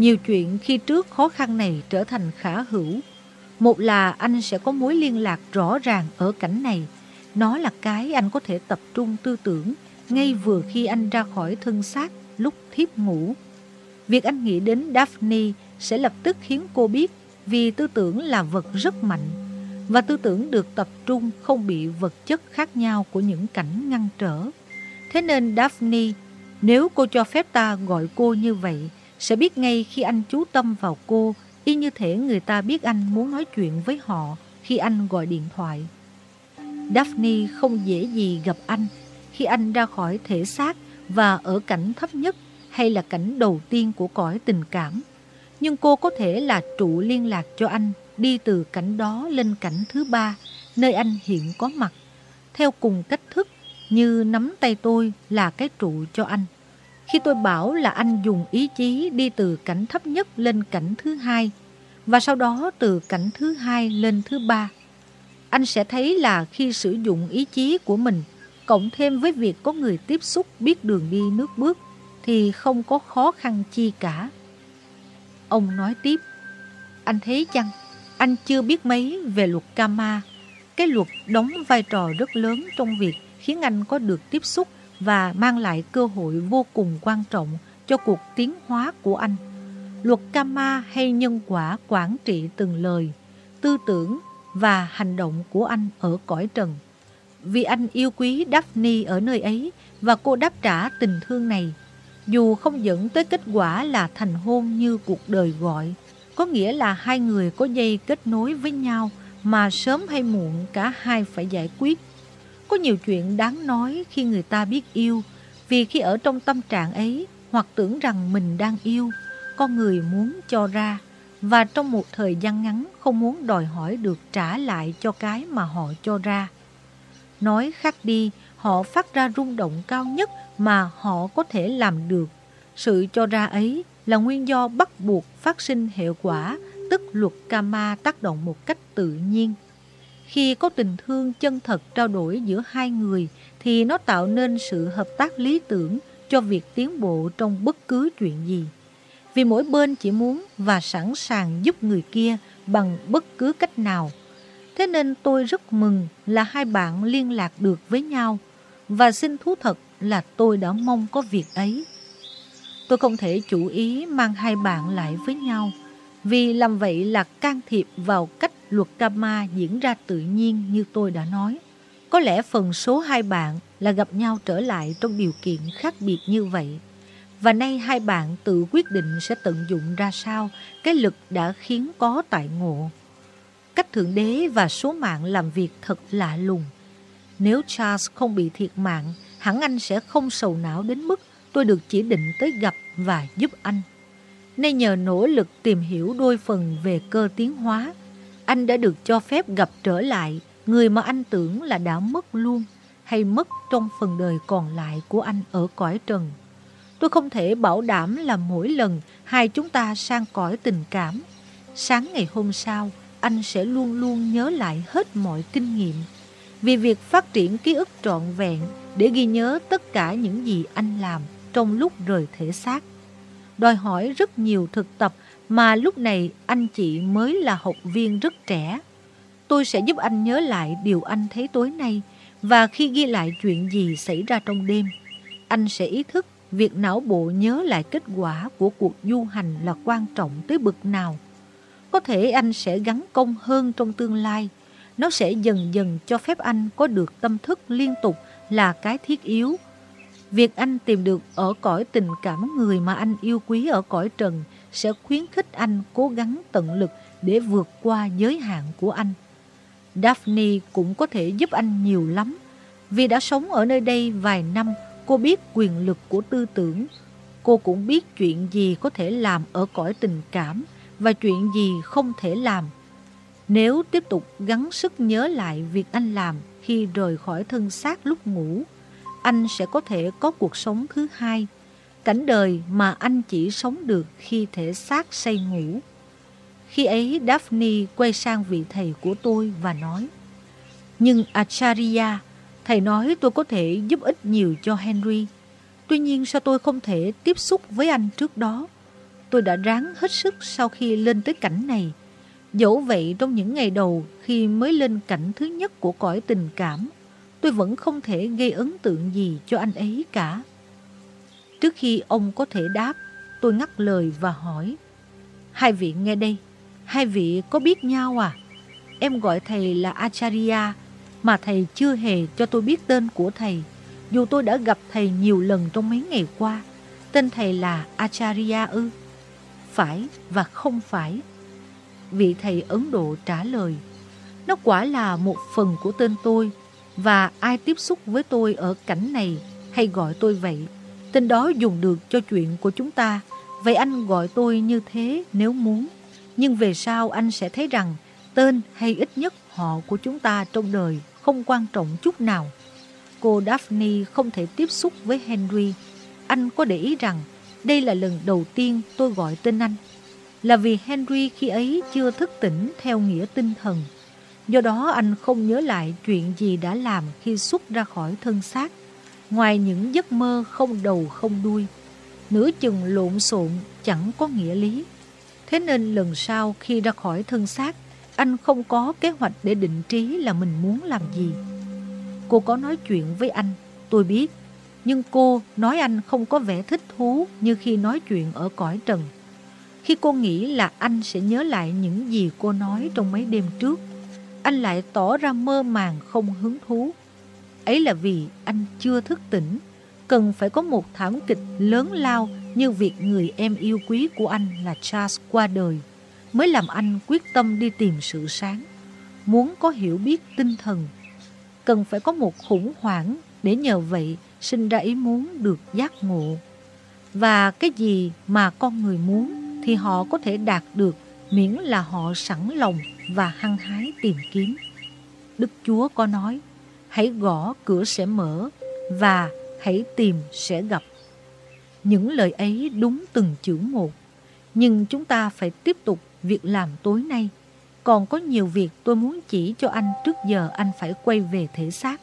Nhiều chuyện khi trước khó khăn này trở thành khả hữu. Một là anh sẽ có mối liên lạc rõ ràng ở cảnh này. Nó là cái anh có thể tập trung tư tưởng ngay vừa khi anh ra khỏi thân xác lúc thiếp ngủ. Việc anh nghĩ đến Daphne sẽ lập tức khiến cô biết vì tư tưởng là vật rất mạnh và tư tưởng được tập trung không bị vật chất khác nhau của những cảnh ngăn trở. Thế nên Daphne, nếu cô cho phép ta gọi cô như vậy, sẽ biết ngay khi anh chú tâm vào cô, y như thể người ta biết anh muốn nói chuyện với họ khi anh gọi điện thoại. Daphne không dễ gì gặp anh khi anh ra khỏi thể xác và ở cảnh thấp nhất hay là cảnh đầu tiên của cõi tình cảm. Nhưng cô có thể là trụ liên lạc cho anh đi từ cảnh đó lên cảnh thứ ba, nơi anh hiện có mặt, theo cùng cách thức như nắm tay tôi là cái trụ cho anh. Khi tôi bảo là anh dùng ý chí đi từ cảnh thấp nhất lên cảnh thứ hai, và sau đó từ cảnh thứ hai lên thứ ba, anh sẽ thấy là khi sử dụng ý chí của mình, cộng thêm với việc có người tiếp xúc biết đường đi nước bước, thì không có khó khăn chi cả. Ông nói tiếp, anh thấy chăng, anh chưa biết mấy về luật Kama. Cái luật đóng vai trò rất lớn trong việc khiến anh có được tiếp xúc và mang lại cơ hội vô cùng quan trọng cho cuộc tiến hóa của anh. Luật Kama hay nhân quả quản trị từng lời, tư tưởng và hành động của anh ở cõi trần. Vì anh yêu quý Daphne ở nơi ấy và cô đáp trả tình thương này dù không dẫn tới kết quả là thành hôn như cuộc đời gọi, có nghĩa là hai người có dây kết nối với nhau mà sớm hay muộn cả hai phải giải quyết. Có nhiều chuyện đáng nói khi người ta biết yêu, vì khi ở trong tâm trạng ấy hoặc tưởng rằng mình đang yêu, con người muốn cho ra và trong một thời gian ngắn không muốn đòi hỏi được trả lại cho cái mà họ cho ra. Nói khác đi, họ phát ra rung động cao nhất mà họ có thể làm được. Sự cho ra ấy là nguyên do bắt buộc phát sinh hệ quả, tức luật karma tác động một cách tự nhiên. Khi có tình thương chân thật trao đổi giữa hai người thì nó tạo nên sự hợp tác lý tưởng cho việc tiến bộ trong bất cứ chuyện gì. Vì mỗi bên chỉ muốn và sẵn sàng giúp người kia bằng bất cứ cách nào. Thế nên tôi rất mừng là hai bạn liên lạc được với nhau và xin thú thật là tôi đã mong có việc ấy. Tôi không thể chủ ý mang hai bạn lại với nhau, vì làm vậy là can thiệp vào cách luật karma diễn ra tự nhiên như tôi đã nói. Có lẽ phần số hai bạn là gặp nhau trở lại trong điều kiện khác biệt như vậy. Và nay hai bạn tự quyết định sẽ tận dụng ra sao cái lực đã khiến có tại ngộ. Cách Thượng Đế và số mạng làm việc thật lạ lùng. Nếu Charles không bị thiệt mạng, hẳn anh sẽ không sầu não đến mức tôi được chỉ định tới gặp và giúp anh. Nay nhờ nỗ lực tìm hiểu đôi phần về cơ tiến hóa, anh đã được cho phép gặp trở lại người mà anh tưởng là đã mất luôn hay mất trong phần đời còn lại của anh ở cõi trần. Tôi không thể bảo đảm là mỗi lần hai chúng ta sang cõi tình cảm, sáng ngày hôm sau anh sẽ luôn luôn nhớ lại hết mọi kinh nghiệm vì việc phát triển ký ức trọn vẹn để ghi nhớ tất cả những gì anh làm trong lúc rời thể xác. Đòi hỏi rất nhiều thực tập mà lúc này anh chị mới là học viên rất trẻ. Tôi sẽ giúp anh nhớ lại điều anh thấy tối nay và khi ghi lại chuyện gì xảy ra trong đêm, anh sẽ ý thức việc não bộ nhớ lại kết quả của cuộc du hành là quan trọng tới bực nào. Có thể anh sẽ gắn công hơn trong tương lai nó sẽ dần dần cho phép anh có được tâm thức liên tục là cái thiết yếu. Việc anh tìm được ở cõi tình cảm người mà anh yêu quý ở cõi trần sẽ khuyến khích anh cố gắng tận lực để vượt qua giới hạn của anh. Daphne cũng có thể giúp anh nhiều lắm. Vì đã sống ở nơi đây vài năm, cô biết quyền lực của tư tưởng. Cô cũng biết chuyện gì có thể làm ở cõi tình cảm và chuyện gì không thể làm nếu tiếp tục gắng sức nhớ lại việc anh làm khi rời khỏi thân xác lúc ngủ, anh sẽ có thể có cuộc sống thứ hai, cảnh đời mà anh chỉ sống được khi thể xác say ngủ. Khi ấy Daphne quay sang vị thầy của tôi và nói Nhưng Acharya, thầy nói tôi có thể giúp ích nhiều cho Henry. Tuy nhiên sao tôi không thể tiếp xúc với anh trước đó? tôi đã ráng hết sức sau khi lên tới cảnh này. Dẫu vậy trong những ngày đầu khi mới lên cảnh thứ nhất của cõi tình cảm, tôi vẫn không thể gây ấn tượng gì cho anh ấy cả. Trước khi ông có thể đáp, tôi ngắt lời và hỏi. Hai vị nghe đây, hai vị có biết nhau à? Em gọi thầy là Acharya, mà thầy chưa hề cho tôi biết tên của thầy. Dù tôi đã gặp thầy nhiều lần trong mấy ngày qua, tên thầy là Acharya ư? Phải và không phải. Vị thầy Ấn Độ trả lời, nó quả là một phần của tên tôi, và ai tiếp xúc với tôi ở cảnh này hay gọi tôi vậy, tên đó dùng được cho chuyện của chúng ta, vậy anh gọi tôi như thế nếu muốn. Nhưng về sau anh sẽ thấy rằng tên hay ít nhất họ của chúng ta trong đời không quan trọng chút nào. Cô Daphne không thể tiếp xúc với Henry. Anh có để ý rằng đây là lần đầu tiên tôi gọi tên anh. Là vì Henry khi ấy chưa thức tỉnh theo nghĩa tinh thần. Do đó anh không nhớ lại chuyện gì đã làm khi xuất ra khỏi thân xác. Ngoài những giấc mơ không đầu không đuôi. Nửa chừng lộn xộn chẳng có nghĩa lý. Thế nên lần sau khi ra khỏi thân xác, anh không có kế hoạch để định trí là mình muốn làm gì. Cô có nói chuyện với anh, tôi biết. Nhưng cô nói anh không có vẻ thích thú như khi nói chuyện ở cõi trần. Khi cô nghĩ là anh sẽ nhớ lại những gì cô nói trong mấy đêm trước, anh lại tỏ ra mơ màng không hứng thú. Ấy là vì anh chưa thức tỉnh, cần phải có một thảm kịch lớn lao như việc người em yêu quý của anh là Charles qua đời, mới làm anh quyết tâm đi tìm sự sáng, muốn có hiểu biết tinh thần. Cần phải có một khủng hoảng để nhờ vậy sinh ra ý muốn được giác ngộ. Và cái gì mà con người muốn thì họ có thể đạt được miễn là họ sẵn lòng và hăng hái tìm kiếm. Đức Chúa có nói, hãy gõ cửa sẽ mở và hãy tìm sẽ gặp. Những lời ấy đúng từng chữ một, nhưng chúng ta phải tiếp tục việc làm tối nay. Còn có nhiều việc tôi muốn chỉ cho anh trước giờ anh phải quay về thể xác.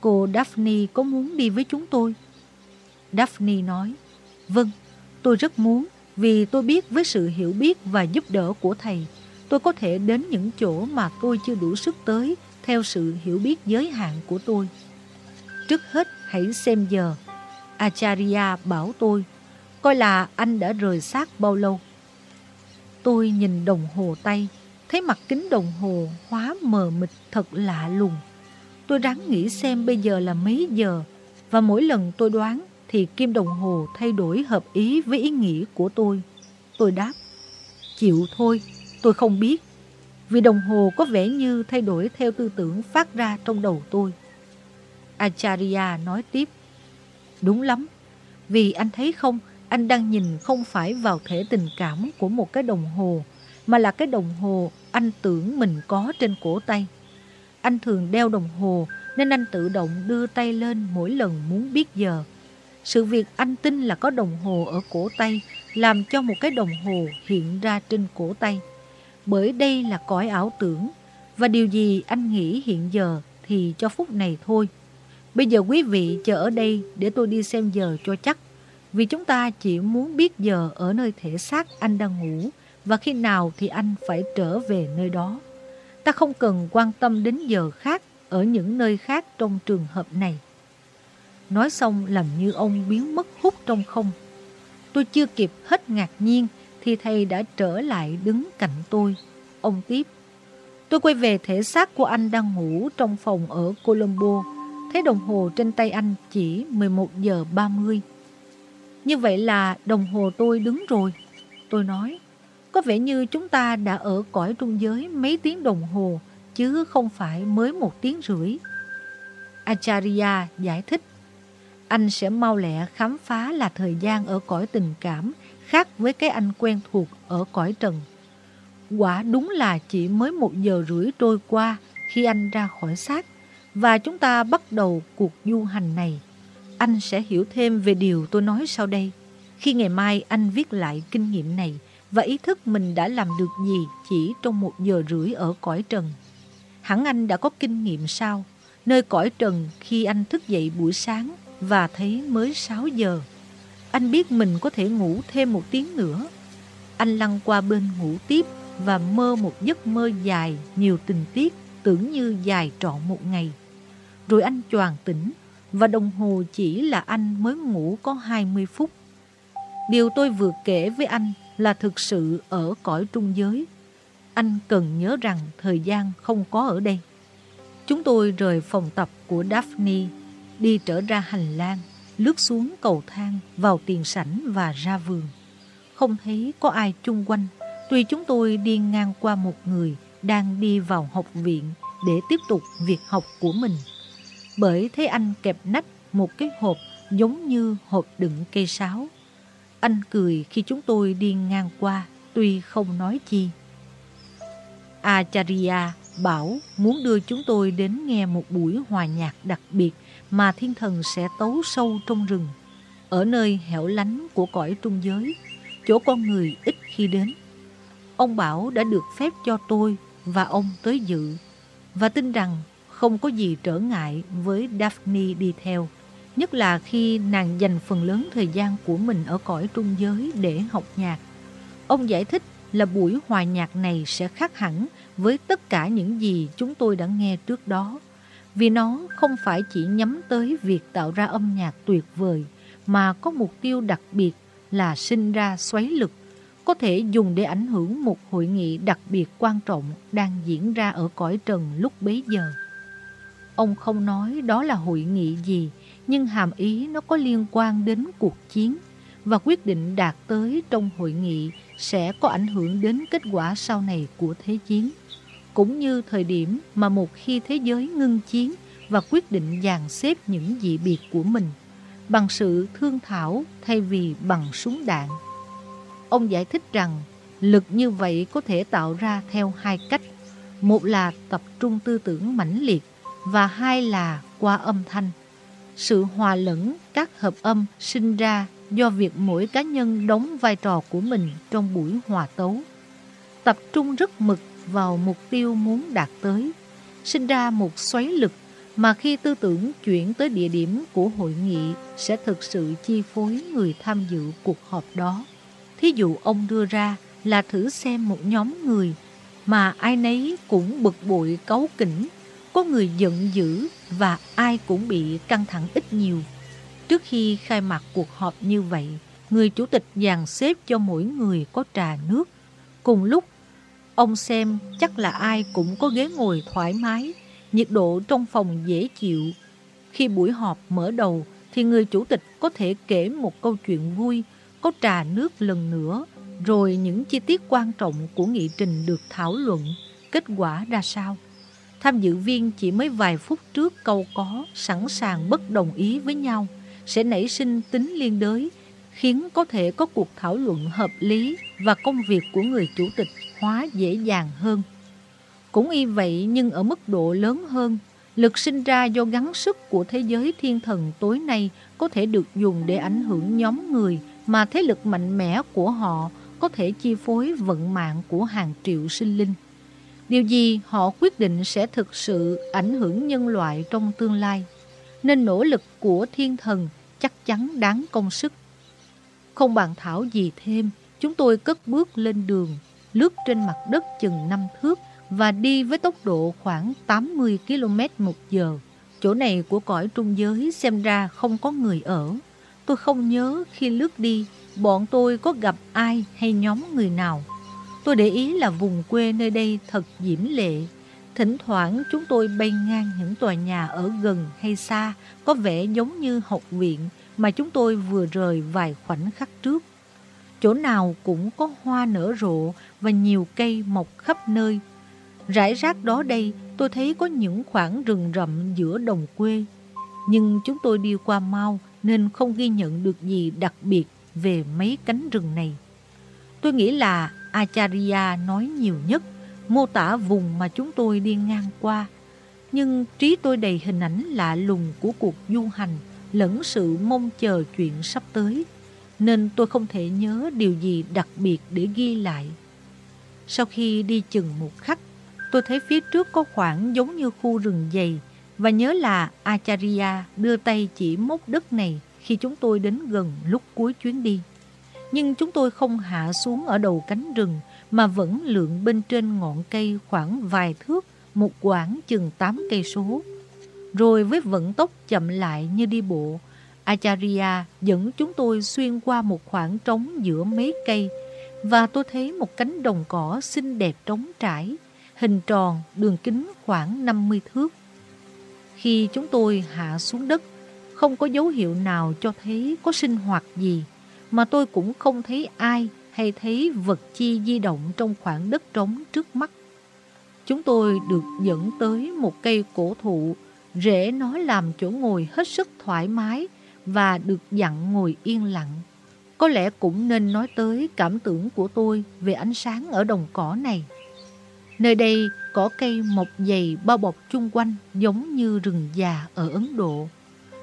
Cô Daphne có muốn đi với chúng tôi? Daphne nói, vâng, tôi rất muốn vì tôi biết với sự hiểu biết và giúp đỡ của thầy, tôi có thể đến những chỗ mà tôi chưa đủ sức tới theo sự hiểu biết giới hạn của tôi. Trước hết hãy xem giờ. Acharya bảo tôi, coi là anh đã rời xác bao lâu. Tôi nhìn đồng hồ tay, thấy mặt kính đồng hồ hóa mờ mịt thật lạ lùng. Tôi ráng nghĩ xem bây giờ là mấy giờ, và mỗi lần tôi đoán thì kim đồng hồ thay đổi hợp ý với ý nghĩ của tôi. Tôi đáp, chịu thôi, tôi không biết, vì đồng hồ có vẻ như thay đổi theo tư tưởng phát ra trong đầu tôi. Acharya nói tiếp, đúng lắm, vì anh thấy không, anh đang nhìn không phải vào thể tình cảm của một cái đồng hồ, mà là cái đồng hồ anh tưởng mình có trên cổ tay. Anh thường đeo đồng hồ nên anh tự động đưa tay lên mỗi lần muốn biết giờ. Sự việc anh tin là có đồng hồ ở cổ tay làm cho một cái đồng hồ hiện ra trên cổ tay. Bởi đây là cõi ảo tưởng và điều gì anh nghĩ hiện giờ thì cho phút này thôi. Bây giờ quý vị chờ ở đây để tôi đi xem giờ cho chắc. Vì chúng ta chỉ muốn biết giờ ở nơi thể xác anh đang ngủ và khi nào thì anh phải trở về nơi đó. Ta không cần quan tâm đến giờ khác ở những nơi khác trong trường hợp này. Nói xong làm như ông biến mất hút trong không. Tôi chưa kịp hết ngạc nhiên thì thầy đã trở lại đứng cạnh tôi. Ông tiếp. Tôi quay về thể xác của anh đang ngủ trong phòng ở Colombo. Thấy đồng hồ trên tay anh chỉ 11 giờ 30. Như vậy là đồng hồ tôi đứng rồi. Tôi nói, có vẻ như chúng ta đã ở cõi trung giới mấy tiếng đồng hồ, chứ không phải mới một tiếng rưỡi. Acharya giải thích, anh sẽ mau lẹ khám phá là thời gian ở cõi tình cảm khác với cái anh quen thuộc ở cõi trần. Quả đúng là chỉ mới một giờ rưỡi trôi qua khi anh ra khỏi xác và chúng ta bắt đầu cuộc du hành này. Anh sẽ hiểu thêm về điều tôi nói sau đây. Khi ngày mai anh viết lại kinh nghiệm này và ý thức mình đã làm được gì chỉ trong một giờ rưỡi ở cõi trần. Hẳn anh đã có kinh nghiệm sao? Nơi cõi trần khi anh thức dậy buổi sáng và thấy mới 6 giờ. Anh biết mình có thể ngủ thêm một tiếng nữa Anh lăn qua bên ngủ tiếp và mơ một giấc mơ dài, nhiều tình tiết, tưởng như dài trọn một ngày. Rồi anh choàng tỉnh và đồng hồ chỉ là anh mới ngủ có 20 phút. Điều tôi vừa kể với anh là thực sự ở cõi trung giới. Anh cần nhớ rằng thời gian không có ở đây. Chúng tôi rời phòng tập của Daphne, đi trở ra hành lang, lướt xuống cầu thang, vào tiền sảnh và ra vườn. Không thấy có ai chung quanh, tuy chúng tôi đi ngang qua một người đang đi vào học viện để tiếp tục việc học của mình. Bởi thấy anh kẹp nách một cái hộp giống như hộp đựng cây sáo. Anh cười khi chúng tôi đi ngang qua, tuy không nói chi. Acharya bảo muốn đưa chúng tôi đến nghe một buổi hòa nhạc đặc biệt mà thiên thần sẽ tấu sâu trong rừng, ở nơi hẻo lánh của cõi trung giới, chỗ con người ít khi đến. Ông bảo đã được phép cho tôi và ông tới dự, và tin rằng không có gì trở ngại với Daphne đi theo, nhất là khi nàng dành phần lớn thời gian của mình ở cõi trung giới để học nhạc. Ông giải thích là buổi hòa nhạc này sẽ khác hẳn với tất cả những gì chúng tôi đã nghe trước đó, vì nó không phải chỉ nhắm tới việc tạo ra âm nhạc tuyệt vời, mà có mục tiêu đặc biệt là sinh ra xoáy lực, có thể dùng để ảnh hưởng một hội nghị đặc biệt quan trọng đang diễn ra ở cõi trần lúc bấy giờ. Ông không nói đó là hội nghị gì, nhưng hàm ý nó có liên quan đến cuộc chiến và quyết định đạt tới trong hội nghị sẽ có ảnh hưởng đến kết quả sau này của thế chiến, cũng như thời điểm mà một khi thế giới ngưng chiến và quyết định dàn xếp những dị biệt của mình, bằng sự thương thảo thay vì bằng súng đạn. Ông giải thích rằng, lực như vậy có thể tạo ra theo hai cách. Một là tập trung tư tưởng mãnh liệt và hai là qua âm thanh. Sự hòa lẫn các hợp âm sinh ra do việc mỗi cá nhân đóng vai trò của mình trong buổi hòa tấu. Tập trung rất mực vào mục tiêu muốn đạt tới, sinh ra một xoáy lực mà khi tư tưởng chuyển tới địa điểm của hội nghị sẽ thực sự chi phối người tham dự cuộc họp đó. Thí dụ ông đưa ra là thử xem một nhóm người mà ai nấy cũng bực bội cấu kỉnh, có người giận dữ và ai cũng bị căng thẳng ít nhiều Trước khi khai mạc cuộc họp như vậy, người chủ tịch dàn xếp cho mỗi người có trà nước. Cùng lúc, ông xem chắc là ai cũng có ghế ngồi thoải mái, nhiệt độ trong phòng dễ chịu. Khi buổi họp mở đầu, thì người chủ tịch có thể kể một câu chuyện vui, có trà nước lần nữa, rồi những chi tiết quan trọng của nghị trình được thảo luận, kết quả ra sao. Tham dự viên chỉ mới vài phút trước câu có sẵn sàng bất đồng ý với nhau sẽ nảy sinh tính liên đới, khiến có thể có cuộc thảo luận hợp lý và công việc của người chủ tịch hóa dễ dàng hơn. Cũng y vậy nhưng ở mức độ lớn hơn, lực sinh ra do gắng sức của thế giới thiên thần tối nay có thể được dùng để ảnh hưởng nhóm người mà thế lực mạnh mẽ của họ có thể chi phối vận mạng của hàng triệu sinh linh. Điều gì họ quyết định sẽ thực sự ảnh hưởng nhân loại trong tương lai nên nỗ lực của thiên thần chắc chắn đáng công sức. Không bàn thảo gì thêm, chúng tôi cất bước lên đường, lướt trên mặt đất chừng 5 thước và đi với tốc độ khoảng 80 km một giờ. Chỗ này của cõi trung giới xem ra không có người ở. Tôi không nhớ khi lướt đi, bọn tôi có gặp ai hay nhóm người nào. Tôi để ý là vùng quê nơi đây thật diễm lệ, Thỉnh thoảng chúng tôi bay ngang những tòa nhà ở gần hay xa có vẻ giống như học viện mà chúng tôi vừa rời vài khoảnh khắc trước. Chỗ nào cũng có hoa nở rộ và nhiều cây mọc khắp nơi. Rải rác đó đây tôi thấy có những khoảng rừng rậm giữa đồng quê. Nhưng chúng tôi đi qua mau nên không ghi nhận được gì đặc biệt về mấy cánh rừng này. Tôi nghĩ là Acharya nói nhiều nhất mô tả vùng mà chúng tôi đi ngang qua. Nhưng trí tôi đầy hình ảnh lạ lùng của cuộc du hành lẫn sự mong chờ chuyện sắp tới, nên tôi không thể nhớ điều gì đặc biệt để ghi lại. Sau khi đi chừng một khắc, tôi thấy phía trước có khoảng giống như khu rừng dày và nhớ là Acharya đưa tay chỉ mốc đất này khi chúng tôi đến gần lúc cuối chuyến đi. Nhưng chúng tôi không hạ xuống ở đầu cánh rừng mà vẫn lượn bên trên ngọn cây khoảng vài thước, một quãng chừng 8 cây số. Rồi với vận tốc chậm lại như đi bộ, Acharya dẫn chúng tôi xuyên qua một khoảng trống giữa mấy cây và tôi thấy một cánh đồng cỏ xinh đẹp trống trải, hình tròn, đường kính khoảng 50 thước. Khi chúng tôi hạ xuống đất, không có dấu hiệu nào cho thấy có sinh hoạt gì, mà tôi cũng không thấy ai hay thấy vật chi di động trong khoảng đất trống trước mắt. Chúng tôi được dẫn tới một cây cổ thụ, rễ nó làm chỗ ngồi hết sức thoải mái và được dặn ngồi yên lặng. Có lẽ cũng nên nói tới cảm tưởng của tôi về ánh sáng ở đồng cỏ này. Nơi đây cỏ cây mọc dày bao bọc chung quanh giống như rừng già ở Ấn Độ.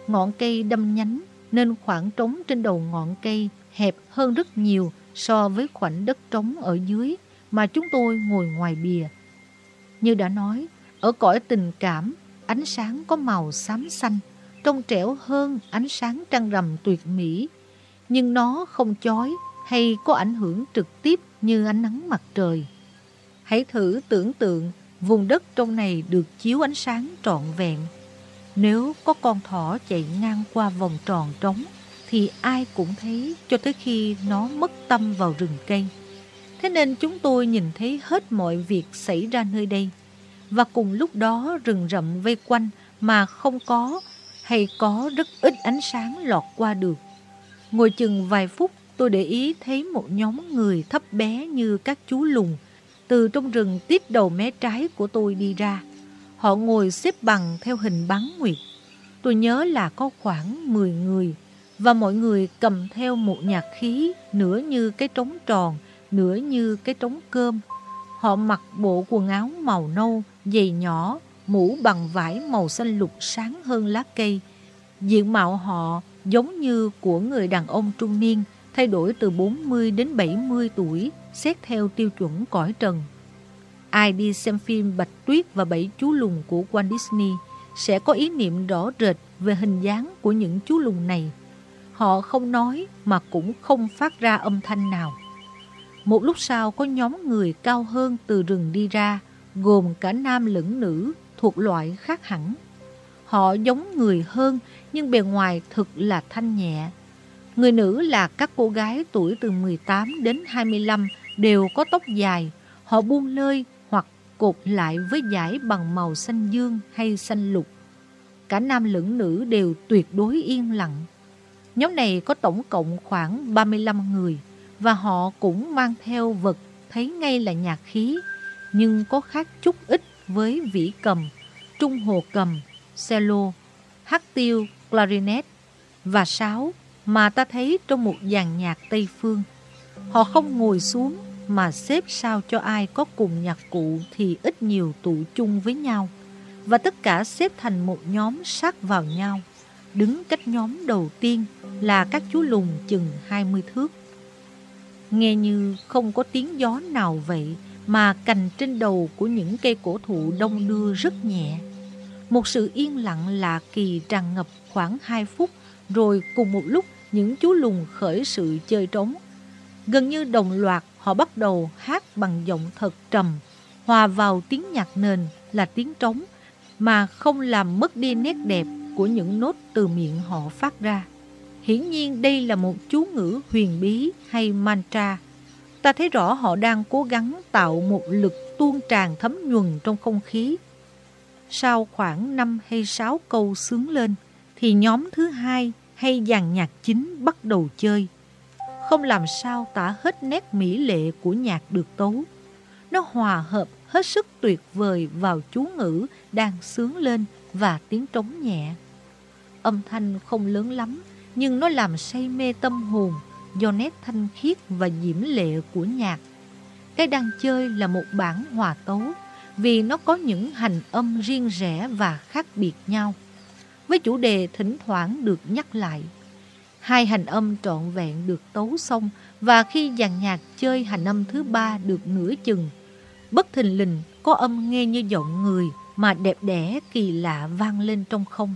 Ngọn cây đâm nhánh nên khoảng trống trên đầu ngọn cây hẹp hơn rất nhiều so với khoảnh đất trống ở dưới mà chúng tôi ngồi ngoài bìa. Như đã nói, ở cõi tình cảm, ánh sáng có màu xám xanh, trong trẻo hơn ánh sáng trăng rằm tuyệt mỹ. Nhưng nó không chói hay có ảnh hưởng trực tiếp như ánh nắng mặt trời. Hãy thử tưởng tượng vùng đất trong này được chiếu ánh sáng trọn vẹn. Nếu có con thỏ chạy ngang qua vòng tròn trống, thì ai cũng thấy cho tới khi nó mất tâm vào rừng cây. Thế nên chúng tôi nhìn thấy hết mọi việc xảy ra nơi đây. Và cùng lúc đó rừng rậm vây quanh mà không có hay có rất ít ánh sáng lọt qua được. Ngồi chừng vài phút tôi để ý thấy một nhóm người thấp bé như các chú lùng từ trong rừng tiếp đầu mé trái của tôi đi ra. Họ ngồi xếp bằng theo hình bán nguyệt. Tôi nhớ là có khoảng 10 người và mọi người cầm theo một nhạc khí nửa như cái trống tròn, nửa như cái trống cơm. Họ mặc bộ quần áo màu nâu, giày nhỏ, mũ bằng vải màu xanh lục sáng hơn lá cây. Diện mạo họ giống như của người đàn ông trung niên, thay đổi từ 40 đến 70 tuổi, xét theo tiêu chuẩn cõi trần. Ai đi xem phim Bạch Tuyết và Bảy Chú Lùn của Walt Disney sẽ có ý niệm rõ rệt về hình dáng của những chú lùn này. Họ không nói mà cũng không phát ra âm thanh nào. Một lúc sau có nhóm người cao hơn từ rừng đi ra, gồm cả nam lẫn nữ thuộc loại khác hẳn. Họ giống người hơn, nhưng bề ngoài thực là thanh nhẹ. Người nữ là các cô gái tuổi từ 18 đến 25 đều có tóc dài. Họ buông lơi hoặc cột lại với dải bằng màu xanh dương hay xanh lục. Cả nam lẫn nữ đều tuyệt đối yên lặng. Nhóm này có tổng cộng khoảng 35 người và họ cũng mang theo vật thấy ngay là nhạc khí, nhưng có khác chút ít với vĩ cầm, trung hồ cầm, cello, hát tiêu, clarinet và sáo mà ta thấy trong một dàn nhạc Tây Phương. Họ không ngồi xuống mà xếp sao cho ai có cùng nhạc cụ thì ít nhiều tụ chung với nhau và tất cả xếp thành một nhóm sát vào nhau. Đứng cách nhóm đầu tiên là các chú lùn chừng 20 thước. Nghe như không có tiếng gió nào vậy mà cành trên đầu của những cây cổ thụ đông đưa rất nhẹ. Một sự yên lặng lạ kỳ tràn ngập khoảng 2 phút rồi cùng một lúc những chú lùn khởi sự chơi trống. Gần như đồng loạt họ bắt đầu hát bằng giọng thật trầm, hòa vào tiếng nhạc nền là tiếng trống mà không làm mất đi nét đẹp của những nốt từ miệng họ phát ra. Hiển nhiên đây là một chú ngữ huyền bí hay mantra. Ta thấy rõ họ đang cố gắng tạo một lực tuôn tràn thấm nhuần trong không khí. Sau khoảng 5 hay 6 câu sướng lên, thì nhóm thứ hai hay dàn nhạc chính bắt đầu chơi. Không làm sao tả hết nét mỹ lệ của nhạc được tấu. Nó hòa hợp hết sức tuyệt vời vào chú ngữ đang sướng lên và tiếng trống nhẹ. Âm thanh không lớn lắm, nhưng nó làm say mê tâm hồn do nét thanh khiết và diễm lệ của nhạc. Cái đang chơi là một bản hòa tấu vì nó có những hành âm riêng rẽ và khác biệt nhau với chủ đề thỉnh thoảng được nhắc lại. Hai hành âm trọn vẹn được tấu xong và khi dàn nhạc chơi hành âm thứ ba được nửa chừng, bất thình lình có âm nghe như giọng người mà đẹp đẽ kỳ lạ vang lên trong không.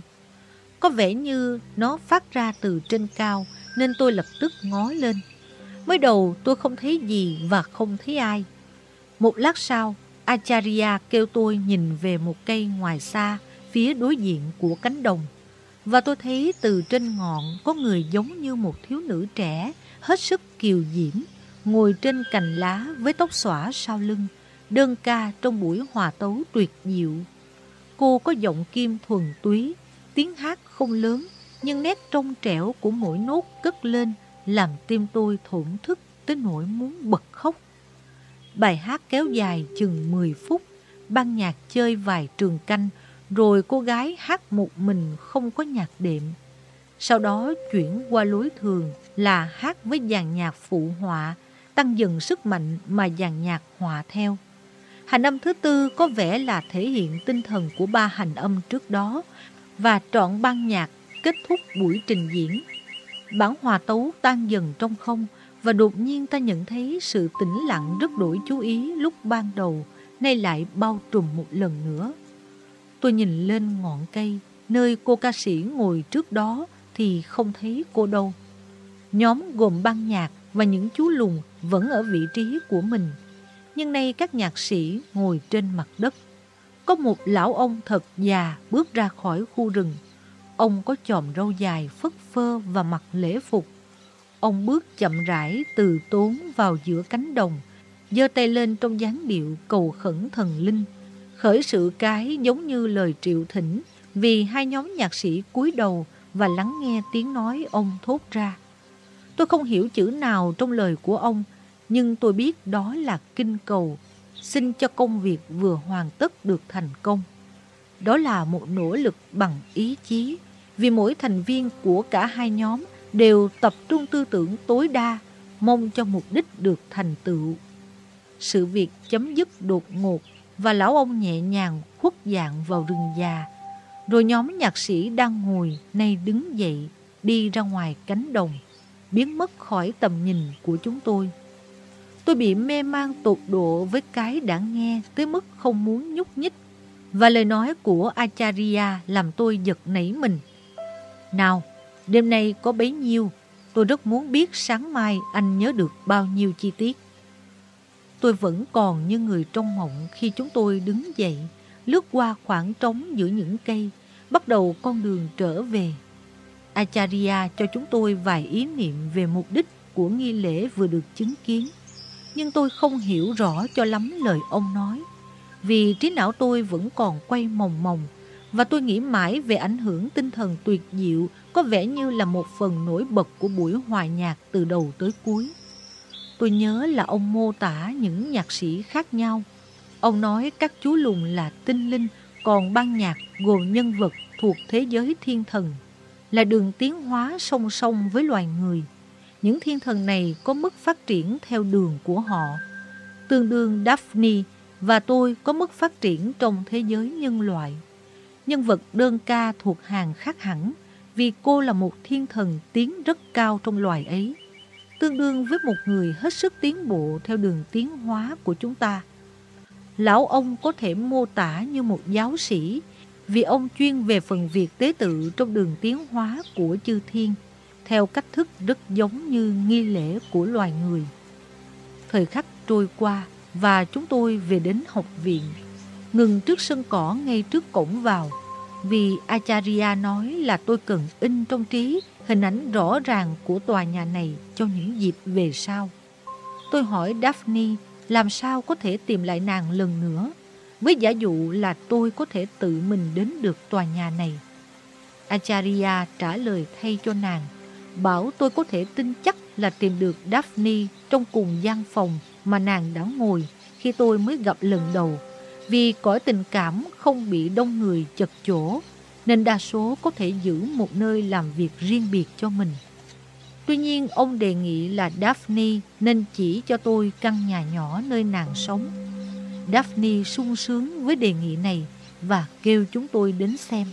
Có vẻ như nó phát ra từ trên cao nên tôi lập tức ngó lên. Mới đầu tôi không thấy gì và không thấy ai. Một lát sau, Acharya kêu tôi nhìn về một cây ngoài xa, phía đối diện của cánh đồng. Và tôi thấy từ trên ngọn có người giống như một thiếu nữ trẻ, hết sức kiều diễm, ngồi trên cành lá với tóc xõa sau lưng, đơn ca trong buổi hòa tấu tuyệt diệu. Cô có giọng kim thuần túy, tiếng hát không lớn, nhưng nét trong trẻo của mỗi nốt cất lên làm tim tôi thổn thức tới nỗi muốn bật khóc. Bài hát kéo dài chừng 10 phút, ban nhạc chơi vài trường canh, rồi cô gái hát một mình không có nhạc đệm. Sau đó chuyển qua lối thường là hát với dàn nhạc phụ họa, tăng dần sức mạnh mà dàn nhạc hòa theo. Hành âm thứ tư có vẻ là thể hiện tinh thần của ba hành âm trước đó và trọn ban nhạc kết thúc buổi trình diễn. Bản hòa tấu tan dần trong không và đột nhiên ta nhận thấy sự tĩnh lặng rất đổi chú ý lúc ban đầu, nay lại bao trùm một lần nữa. Tôi nhìn lên ngọn cây, nơi cô ca sĩ ngồi trước đó thì không thấy cô đâu. Nhóm gồm ban nhạc và những chú lùn vẫn ở vị trí của mình. Nhưng nay các nhạc sĩ ngồi trên mặt đất. Có một lão ông thật già bước ra khỏi khu rừng. Ông có chòm râu dài phất phơ và mặc lễ phục. Ông bước chậm rãi từ tốn vào giữa cánh đồng, giơ tay lên trong dáng điệu cầu khẩn thần linh, khởi sự cái giống như lời triệu thỉnh vì hai nhóm nhạc sĩ cúi đầu và lắng nghe tiếng nói ông thốt ra. Tôi không hiểu chữ nào trong lời của ông, nhưng tôi biết đó là kinh cầu, xin cho công việc vừa hoàn tất được thành công. Đó là một nỗ lực bằng ý chí, vì mỗi thành viên của cả hai nhóm đều tập trung tư tưởng tối đa, mong cho mục đích được thành tựu. Sự việc chấm dứt đột ngột và lão ông nhẹ nhàng khuất dạng vào rừng già. Rồi nhóm nhạc sĩ đang ngồi nay đứng dậy đi ra ngoài cánh đồng, biến mất khỏi tầm nhìn của chúng tôi. Tôi bị mê man tột độ với cái đã nghe tới mức không muốn nhúc nhích và lời nói của Acharya làm tôi giật nảy mình. Nào, đêm nay có bấy nhiêu, tôi rất muốn biết sáng mai anh nhớ được bao nhiêu chi tiết. Tôi vẫn còn như người trong mộng khi chúng tôi đứng dậy, lướt qua khoảng trống giữa những cây, bắt đầu con đường trở về. Acharya cho chúng tôi vài ý niệm về mục đích của nghi lễ vừa được chứng kiến. Nhưng tôi không hiểu rõ cho lắm lời ông nói, vì trí não tôi vẫn còn quay mòng mòng, và tôi nghĩ mãi về ảnh hưởng tinh thần tuyệt diệu có vẻ như là một phần nổi bật của buổi hòa nhạc từ đầu tới cuối. Tôi nhớ là ông mô tả những nhạc sĩ khác nhau. Ông nói các chú lùn là tinh linh, còn ban nhạc gồm nhân vật thuộc thế giới thiên thần, là đường tiến hóa song song với loài người. Những thiên thần này có mức phát triển theo đường của họ. Tương đương Daphne và tôi có mức phát triển trong thế giới nhân loại. Nhân vật đơn ca thuộc hàng khác hẳn vì cô là một thiên thần tiến rất cao trong loài ấy tương đương với một người hết sức tiến bộ theo đường tiến hóa của chúng ta. Lão ông có thể mô tả như một giáo sĩ vì ông chuyên về phần việc tế tự trong đường tiến hóa của chư thiên theo cách thức rất giống như nghi lễ của loài người. Thời khắc trôi qua và chúng tôi về đến học viện, ngừng trước sân cỏ ngay trước cổng vào vì Acharya nói là tôi cần in trong trí hình ảnh rõ ràng của tòa nhà này cho những dịp về sau. Tôi hỏi Daphne làm sao có thể tìm lại nàng lần nữa, với giả dụ là tôi có thể tự mình đến được tòa nhà này. Acharya trả lời thay cho nàng, bảo tôi có thể tin chắc là tìm được Daphne trong cùng gian phòng mà nàng đã ngồi khi tôi mới gặp lần đầu, vì cõi tình cảm không bị đông người chật chỗ nên đa số có thể giữ một nơi làm việc riêng biệt cho mình. Tuy nhiên, ông đề nghị là Daphne nên chỉ cho tôi căn nhà nhỏ nơi nàng sống. Daphne sung sướng với đề nghị này và kêu chúng tôi đến xem.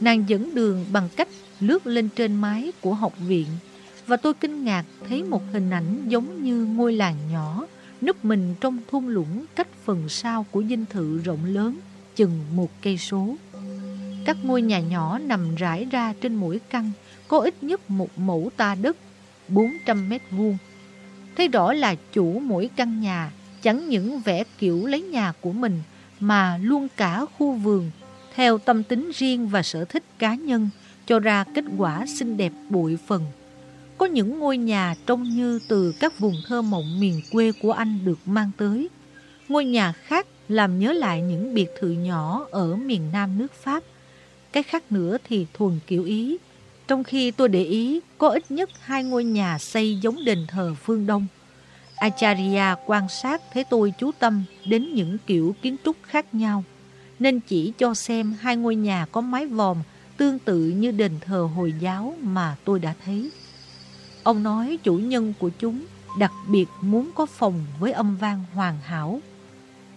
Nàng dẫn đường bằng cách lướt lên trên mái của học viện và tôi kinh ngạc thấy một hình ảnh giống như ngôi làng nhỏ núp mình trong thung lũng cách phần sau của dinh thự rộng lớn chừng một cây số. Các ngôi nhà nhỏ nằm rải ra trên mỗi căn, có ít nhất một mẫu ta đất. 400 mét vuông. Thấy rõ là chủ mỗi căn nhà chẳng những vẽ kiểu lấy nhà của mình mà luôn cả khu vườn theo tâm tính riêng và sở thích cá nhân cho ra kết quả xinh đẹp bụi phần. Có những ngôi nhà trông như từ các vùng thơ mộng miền quê của anh được mang tới. Ngôi nhà khác làm nhớ lại những biệt thự nhỏ ở miền nam nước Pháp. Cái khác nữa thì thuần kiểu Ý. Trong khi tôi để ý có ít nhất hai ngôi nhà xây giống đền thờ phương Đông. Acharya quan sát thấy tôi chú tâm đến những kiểu kiến trúc khác nhau, nên chỉ cho xem hai ngôi nhà có mái vòm tương tự như đền thờ Hồi giáo mà tôi đã thấy. Ông nói chủ nhân của chúng đặc biệt muốn có phòng với âm vang hoàn hảo.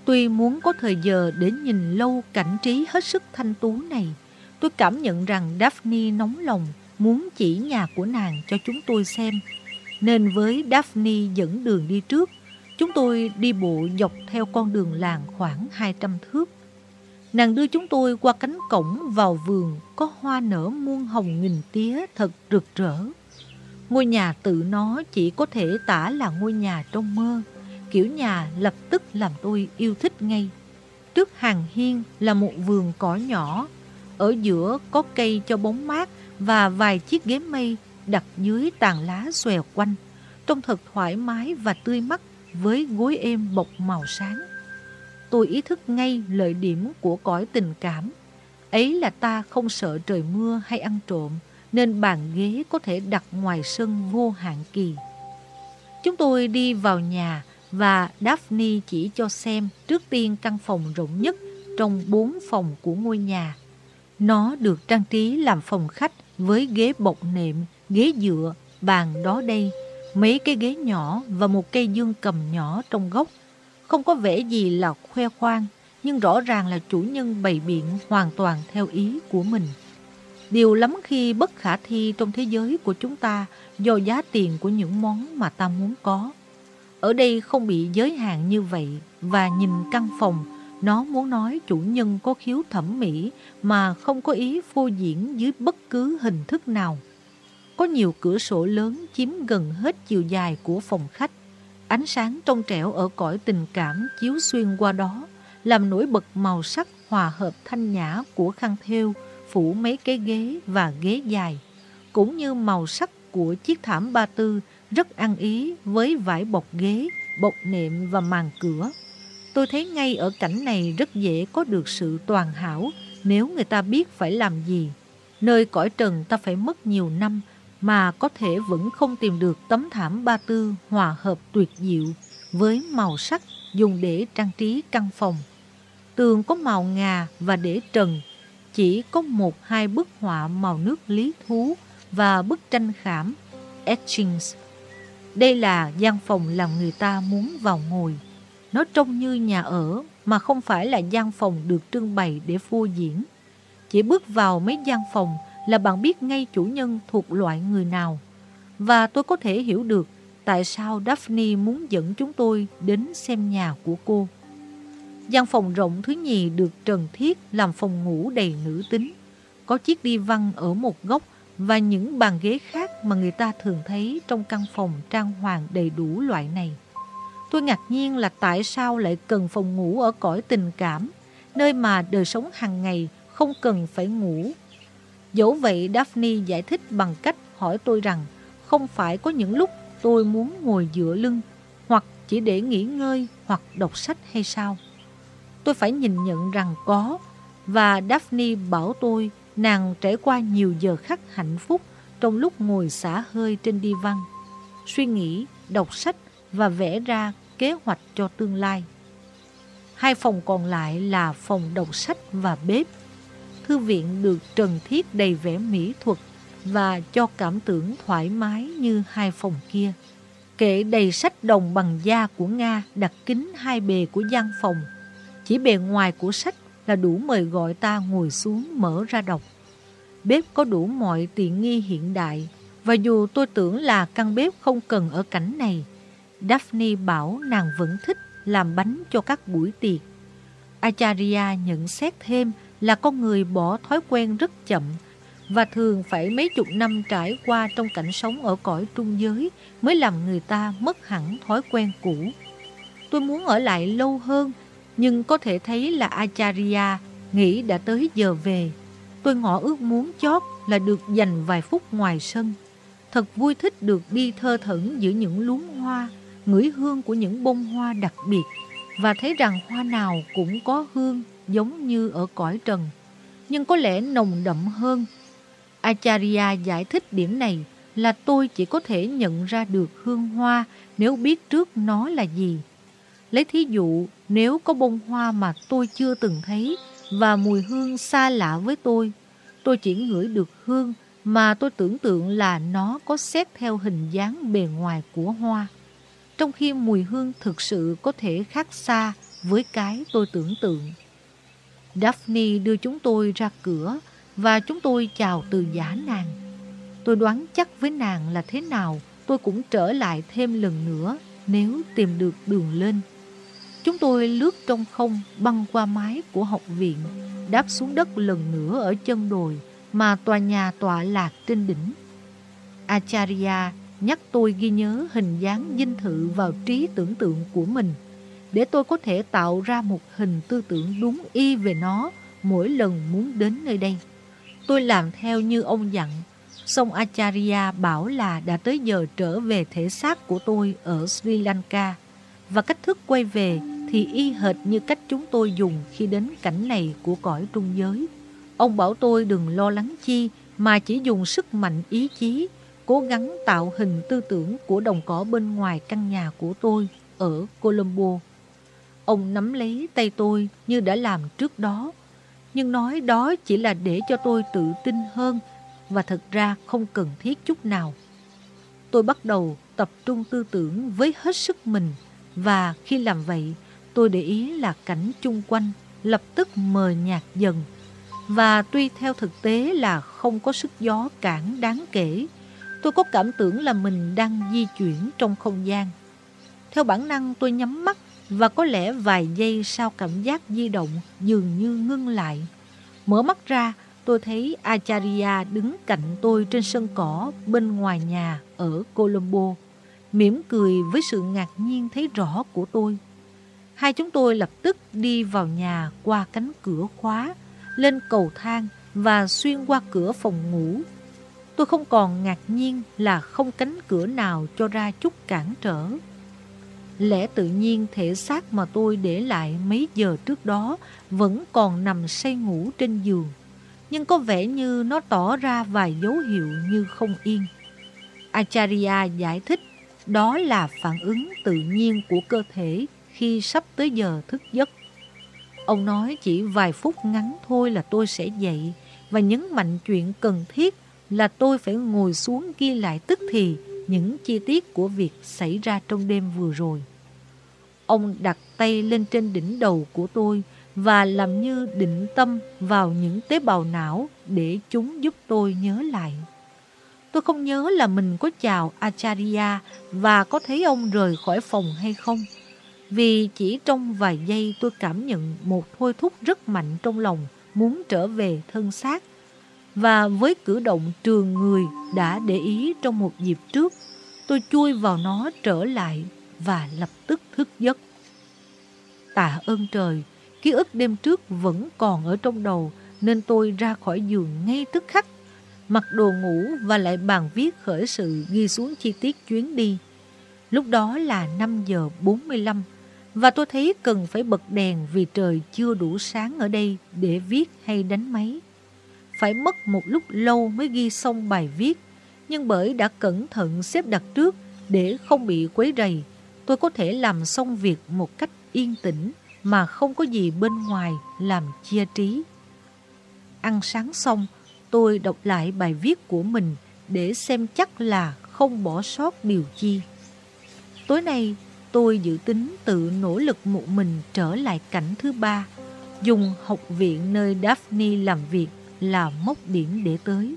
Tuy muốn có thời giờ để nhìn lâu cảnh trí hết sức thanh tú này, tôi cảm nhận rằng Daphne nóng lòng muốn chỉ nhà của nàng cho chúng tôi xem. Nên với Daphne dẫn đường đi trước, chúng tôi đi bộ dọc theo con đường làng khoảng 200 thước. Nàng đưa chúng tôi qua cánh cổng vào vườn có hoa nở muôn hồng nghìn tía thật rực rỡ. Ngôi nhà tự nó chỉ có thể tả là ngôi nhà trong mơ. Kiểu nhà lập tức làm tôi yêu thích ngay. Trước hàng hiên là một vườn cỏ nhỏ. Ở giữa có cây cho bóng mát và vài chiếc ghế mây đặt dưới tàn lá xòe quanh. Trông thật thoải mái và tươi mắt với gối êm bọc màu sáng. Tôi ý thức ngay lợi điểm của cõi tình cảm. Ấy là ta không sợ trời mưa hay ăn trộm, nên bàn ghế có thể đặt ngoài sân vô hạn kỳ. Chúng tôi đi vào nhà và Daphne chỉ cho xem trước tiên căn phòng rộng nhất trong bốn phòng của ngôi nhà. Nó được trang trí làm phòng khách với ghế bọc nệm, ghế dựa, bàn đó đây, mấy cái ghế nhỏ và một cây dương cầm nhỏ trong góc. Không có vẻ gì là khoe khoang, nhưng rõ ràng là chủ nhân bày biện hoàn toàn theo ý của mình. Điều lắm khi bất khả thi trong thế giới của chúng ta do giá tiền của những món mà ta muốn có. Ở đây không bị giới hạn như vậy và nhìn căn phòng, nó muốn nói chủ nhân có khiếu thẩm mỹ mà không có ý phô diễn dưới bất cứ hình thức nào. Có nhiều cửa sổ lớn chiếm gần hết chiều dài của phòng khách. Ánh sáng trong trẻo ở cõi tình cảm chiếu xuyên qua đó, làm nổi bật màu sắc hòa hợp thanh nhã của khăn thêu, phủ mấy cái ghế và ghế dài, cũng như màu sắc của chiếc thảm ba tư rất ăn ý với vải bọc ghế, bọc nệm và màn cửa. Tôi thấy ngay ở cảnh này rất dễ có được sự toàn hảo nếu người ta biết phải làm gì. Nơi cõi trần ta phải mất nhiều năm mà có thể vẫn không tìm được tấm thảm ba tư hòa hợp tuyệt diệu với màu sắc dùng để trang trí căn phòng. Tường có màu ngà và để trần chỉ có một hai bức họa màu nước lý thú và bức tranh khảm, etchings. Đây là gian phòng làm người ta muốn vào ngồi. Nó trông như nhà ở, mà không phải là gian phòng được trưng bày để vô diễn. Chỉ bước vào mấy gian phòng là bạn biết ngay chủ nhân thuộc loại người nào. Và tôi có thể hiểu được tại sao Daphne muốn dẫn chúng tôi đến xem nhà của cô. Gian phòng rộng thứ nhì được trần thiết làm phòng ngủ đầy nữ tính. Có chiếc đi văn ở một góc và những bàn ghế khác mà người ta thường thấy trong căn phòng trang hoàng đầy đủ loại này. Tôi ngạc nhiên là tại sao lại cần phòng ngủ ở cõi tình cảm, nơi mà đời sống hàng ngày không cần phải ngủ. Dẫu vậy Daphne giải thích bằng cách hỏi tôi rằng không phải có những lúc tôi muốn ngồi dựa lưng hoặc chỉ để nghỉ ngơi hoặc đọc sách hay sao. Tôi phải nhìn nhận rằng có và Daphne bảo tôi nàng trải qua nhiều giờ khắc hạnh phúc trong lúc ngồi xả hơi trên đi văn, suy nghĩ, đọc sách và vẽ ra kế hoạch cho tương lai. Hai phòng còn lại là phòng đọc sách và bếp. Thư viện được trần thiết đầy vẻ mỹ thuật và cho cảm tưởng thoải mái như hai phòng kia. Kệ đầy sách đồng bằng da của Nga đặt kính hai bề của gian phòng. Chỉ bề ngoài của sách là đủ mời gọi ta ngồi xuống mở ra đọc. Bếp có đủ mọi tiện nghi hiện đại và dù tôi tưởng là căn bếp không cần ở cảnh này, Daphne bảo nàng vẫn thích làm bánh cho các buổi tiệc. Acharya nhận xét thêm là con người bỏ thói quen rất chậm và thường phải mấy chục năm trải qua trong cảnh sống ở cõi trung giới mới làm người ta mất hẳn thói quen cũ. Tôi muốn ở lại lâu hơn, nhưng có thể thấy là Acharya nghĩ đã tới giờ về. Tôi ngỏ ước muốn chót là được dành vài phút ngoài sân. Thật vui thích được đi thơ thẩn giữa những luống hoa, ngửi hương của những bông hoa đặc biệt và thấy rằng hoa nào cũng có hương giống như ở cõi trần, nhưng có lẽ nồng đậm hơn. Acharya giải thích điểm này là tôi chỉ có thể nhận ra được hương hoa nếu biết trước nó là gì. Lấy thí dụ, nếu có bông hoa mà tôi chưa từng thấy và mùi hương xa lạ với tôi, tôi chỉ ngửi được hương mà tôi tưởng tượng là nó có xét theo hình dáng bề ngoài của hoa. Trong khi mùi hương thực sự có thể khác xa với cái tôi tưởng tượng. Daphne đưa chúng tôi ra cửa và chúng tôi chào từ giả nàng. Tôi đoán chắc với nàng là thế nào tôi cũng trở lại thêm lần nữa nếu tìm được đường lên. Chúng tôi lướt trong không băng qua mái của học viện, đáp xuống đất lần nữa ở chân đồi mà tòa nhà tọa lạc trên đỉnh. Acharya nhắc tôi ghi nhớ hình dáng dinh thự vào trí tưởng tượng của mình để tôi có thể tạo ra một hình tư tưởng đúng y về nó mỗi lần muốn đến nơi đây. Tôi làm theo như ông dặn, song Acharya bảo là đã tới giờ trở về thể xác của tôi ở Sri Lanka và cách thức quay về thì y hệt như cách chúng tôi dùng khi đến cảnh này của cõi trung giới. Ông bảo tôi đừng lo lắng chi mà chỉ dùng sức mạnh ý chí, cố gắng tạo hình tư tưởng của đồng cỏ bên ngoài căn nhà của tôi ở Colombo. Ông nắm lấy tay tôi như đã làm trước đó, nhưng nói đó chỉ là để cho tôi tự tin hơn và thật ra không cần thiết chút nào. Tôi bắt đầu tập trung tư tưởng với hết sức mình và khi làm vậy, tôi để ý là cảnh chung quanh lập tức mờ nhạt dần và tuy theo thực tế là không có sức gió cản đáng kể, tôi có cảm tưởng là mình đang di chuyển trong không gian. Theo bản năng tôi nhắm mắt và có lẽ vài giây sau cảm giác di động dường như ngưng lại. Mở mắt ra, tôi thấy Acharya đứng cạnh tôi trên sân cỏ bên ngoài nhà ở Colombo, mỉm cười với sự ngạc nhiên thấy rõ của tôi. Hai chúng tôi lập tức đi vào nhà qua cánh cửa khóa, lên cầu thang và xuyên qua cửa phòng ngủ. Tôi không còn ngạc nhiên là không cánh cửa nào cho ra chút cản trở. Lẽ tự nhiên thể xác mà tôi để lại mấy giờ trước đó vẫn còn nằm say ngủ trên giường, nhưng có vẻ như nó tỏ ra vài dấu hiệu như không yên. Acharya giải thích đó là phản ứng tự nhiên của cơ thể khi sắp tới giờ thức giấc. Ông nói chỉ vài phút ngắn thôi là tôi sẽ dậy, và nhấn mạnh chuyện cần thiết là tôi phải ngồi xuống ghi lại tức thì những chi tiết của việc xảy ra trong đêm vừa rồi. Ông đặt tay lên trên đỉnh đầu của tôi và làm như định tâm vào những tế bào não để chúng giúp tôi nhớ lại. Tôi không nhớ là mình có chào Acharya và có thấy ông rời khỏi phòng hay không. Vì chỉ trong vài giây tôi cảm nhận một thôi thúc rất mạnh trong lòng muốn trở về thân xác. Và với cử động trường người đã để ý trong một dịp trước, tôi chui vào nó trở lại và lập tức thức giấc. Tạ ơn trời, ký ức đêm trước vẫn còn ở trong đầu nên tôi ra khỏi giường ngay tức khắc, mặc đồ ngủ và lại bàn viết khởi sự ghi xuống chi tiết chuyến đi. Lúc đó là 5 giờ 45 và tôi thấy cần phải bật đèn vì trời chưa đủ sáng ở đây để viết hay đánh máy. Phải mất một lúc lâu mới ghi xong bài viết, nhưng bởi đã cẩn thận xếp đặt trước để không bị quấy rầy, tôi có thể làm xong việc một cách yên tĩnh mà không có gì bên ngoài làm chia trí. Ăn sáng xong, tôi đọc lại bài viết của mình để xem chắc là không bỏ sót điều chi. Tối nay tôi dự tính tự nỗ lực một mình trở lại cảnh thứ ba, dùng học viện nơi Daphne làm việc là mốc điểm để tới.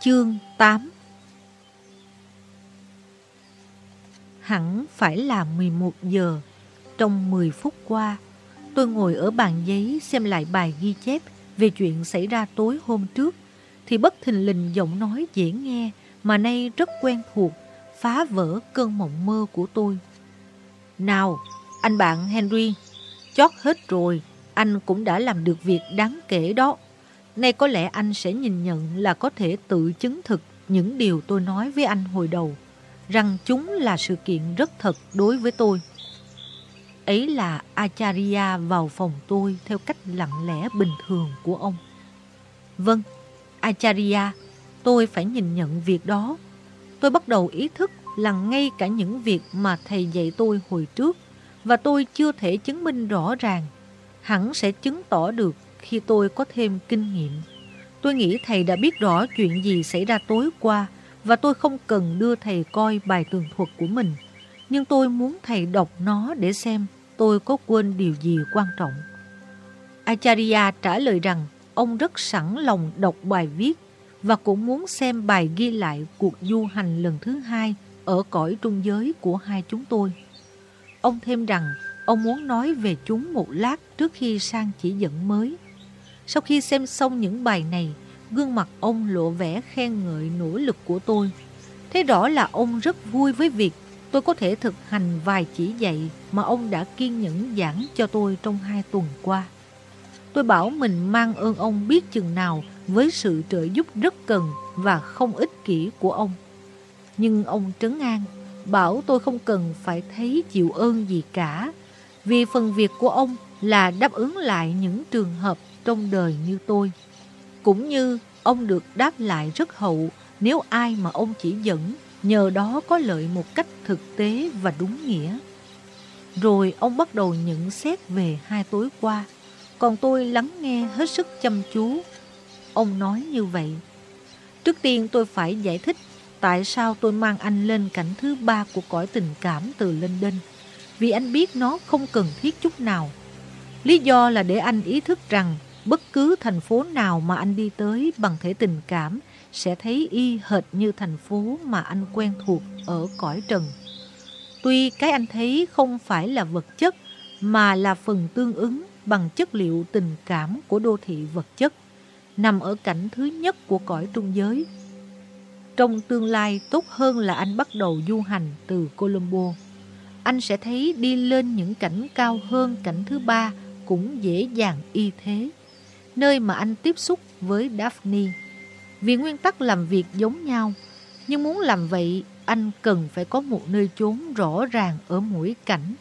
Chương 8 Hẳn phải là 11 giờ, trong 10 phút qua. Tôi ngồi ở bàn giấy xem lại bài ghi chép về chuyện xảy ra tối hôm trước, thì bất thình lình giọng nói dễ nghe mà nay rất quen thuộc, phá vỡ cơn mộng mơ của tôi. Nào, anh bạn Henry, chót hết rồi, anh cũng đã làm được việc đáng kể đó. Nay có lẽ anh sẽ nhìn nhận là có thể tự chứng thực những điều tôi nói với anh hồi đầu, rằng chúng là sự kiện rất thật đối với tôi. Ấy là Acharya vào phòng tôi theo cách lặng lẽ bình thường của ông. Vâng, Acharya, tôi phải nhìn nhận việc đó. Tôi bắt đầu ý thức là ngay cả những việc mà thầy dạy tôi hồi trước và tôi chưa thể chứng minh rõ ràng, hẳn sẽ chứng tỏ được khi tôi có thêm kinh nghiệm. Tôi nghĩ thầy đã biết rõ chuyện gì xảy ra tối qua và tôi không cần đưa thầy coi bài tường thuật của mình. Nhưng tôi muốn thầy đọc nó để xem tôi có quên điều gì quan trọng. Acharya trả lời rằng ông rất sẵn lòng đọc bài viết và cũng muốn xem bài ghi lại cuộc du hành lần thứ hai ở cõi trung giới của hai chúng tôi. Ông thêm rằng ông muốn nói về chúng một lát trước khi sang chỉ dẫn mới. Sau khi xem xong những bài này, gương mặt ông lộ vẻ khen ngợi nỗ lực của tôi. Thế rõ là ông rất vui với việc tôi có thể thực hành vài chỉ dạy mà ông đã kiên nhẫn giảng cho tôi trong hai tuần qua. Tôi bảo mình mang ơn ông biết chừng nào với sự trợ giúp rất cần và không ích kỷ của ông. Nhưng ông trấn an, bảo tôi không cần phải thấy chịu ơn gì cả, vì phần việc của ông là đáp ứng lại những trường hợp trong đời như tôi. Cũng như ông được đáp lại rất hậu nếu ai mà ông chỉ dẫn nhờ đó có lợi một cách thực tế và đúng nghĩa. Rồi ông bắt đầu nhận xét về hai tối qua, còn tôi lắng nghe hết sức chăm chú. Ông nói như vậy. Trước tiên tôi phải giải thích tại sao tôi mang anh lên cảnh thứ ba của cõi tình cảm từ London. Vì anh biết nó không cần thiết chút nào. Lý do là để anh ý thức rằng bất cứ thành phố nào mà anh đi tới bằng thể tình cảm sẽ thấy y hệt như thành phố mà anh quen thuộc ở cõi trần. Tuy cái anh thấy không phải là vật chất, mà là phần tương ứng bằng chất liệu tình cảm của đô thị vật chất, nằm ở cảnh thứ nhất của cõi trung giới. Trong tương lai tốt hơn là anh bắt đầu du hành từ Colombo. Anh sẽ thấy đi lên những cảnh cao hơn cảnh thứ ba cũng dễ dàng y thế, nơi mà anh tiếp xúc với Daphne vì nguyên tắc làm việc giống nhau. Nhưng muốn làm vậy, anh cần phải có một nơi chốn rõ ràng ở mỗi cảnh.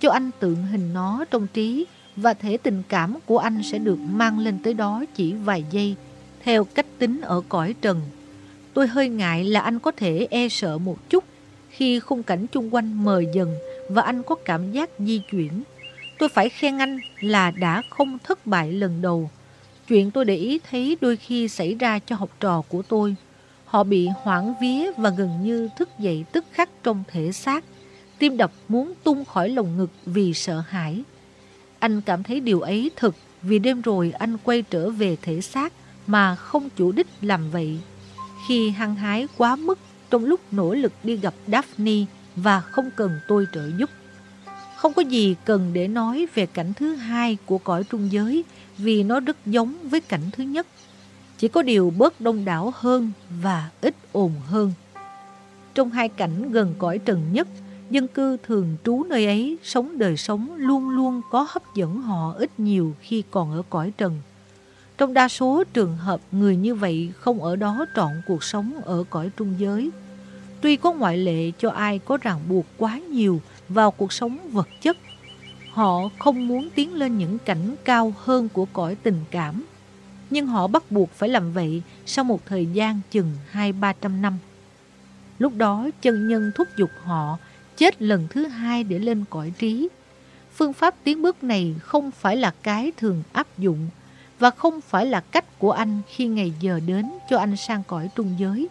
Cho anh tượng hình nó trong trí và thể tình cảm của anh sẽ được mang lên tới đó chỉ vài giây, theo cách tính ở cõi trần. Tôi hơi ngại là anh có thể e sợ một chút khi khung cảnh chung quanh mờ dần và anh có cảm giác di chuyển. Tôi phải khen anh là đã không thất bại lần đầu Chuyện tôi để ý thấy đôi khi xảy ra cho học trò của tôi. Họ bị hoảng vía và gần như thức dậy tức khắc trong thể xác. Tim đập muốn tung khỏi lồng ngực vì sợ hãi. Anh cảm thấy điều ấy thật vì đêm rồi anh quay trở về thể xác mà không chủ đích làm vậy. Khi hăng hái quá mức trong lúc nỗ lực đi gặp Daphne và không cần tôi trợ giúp. Không có gì cần để nói về cảnh thứ hai của cõi trung giới vì nó rất giống với cảnh thứ nhất. Chỉ có điều bớt đông đảo hơn và ít ồn hơn. Trong hai cảnh gần cõi trần nhất, dân cư thường trú nơi ấy, sống đời sống luôn luôn có hấp dẫn họ ít nhiều khi còn ở cõi trần. Trong đa số trường hợp, người như vậy không ở đó trọn cuộc sống ở cõi trung giới. Tuy có ngoại lệ cho ai có ràng buộc quá nhiều vào cuộc sống vật chất, Họ không muốn tiến lên những cảnh cao hơn của cõi tình cảm. Nhưng họ bắt buộc phải làm vậy sau một thời gian chừng hai ba trăm năm. Lúc đó, chân nhân thúc giục họ chết lần thứ hai để lên cõi trí. Phương pháp tiến bước này không phải là cái thường áp dụng và không phải là cách của anh khi ngày giờ đến cho anh sang cõi trung giới.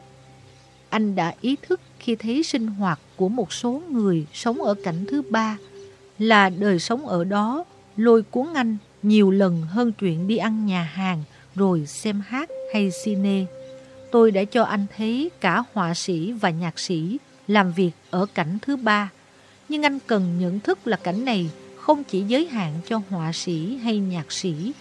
Anh đã ý thức khi thấy sinh hoạt của một số người sống ở cảnh thứ ba là đời sống ở đó lôi cuốn anh nhiều lần hơn chuyện đi ăn nhà hàng rồi xem hát hay cine. Tôi đã cho anh thấy cả họa sĩ và nhạc sĩ làm việc ở cảnh thứ ba. Nhưng anh cần nhận thức là cảnh này không chỉ giới hạn cho họa sĩ hay nhạc sĩ.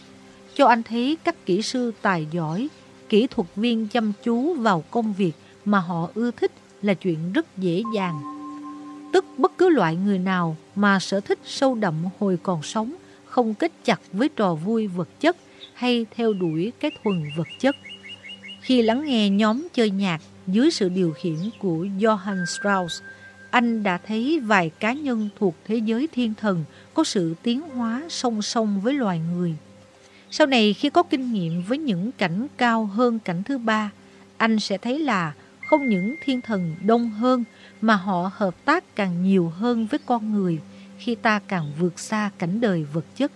Cho anh thấy các kỹ sư tài giỏi, kỹ thuật viên chăm chú vào công việc mà họ ưa thích là chuyện rất dễ dàng. Tức bất cứ loại người nào mà sở thích sâu đậm hồi còn sống không kết chặt với trò vui vật chất hay theo đuổi cái thuần vật chất. Khi lắng nghe nhóm chơi nhạc dưới sự điều khiển của Johann Strauss, anh đã thấy vài cá nhân thuộc thế giới thiên thần có sự tiến hóa song song với loài người. Sau này khi có kinh nghiệm với những cảnh cao hơn cảnh thứ ba, anh sẽ thấy là không những thiên thần đông hơn mà họ hợp tác càng nhiều hơn với con người khi ta càng vượt xa cảnh đời vật chất.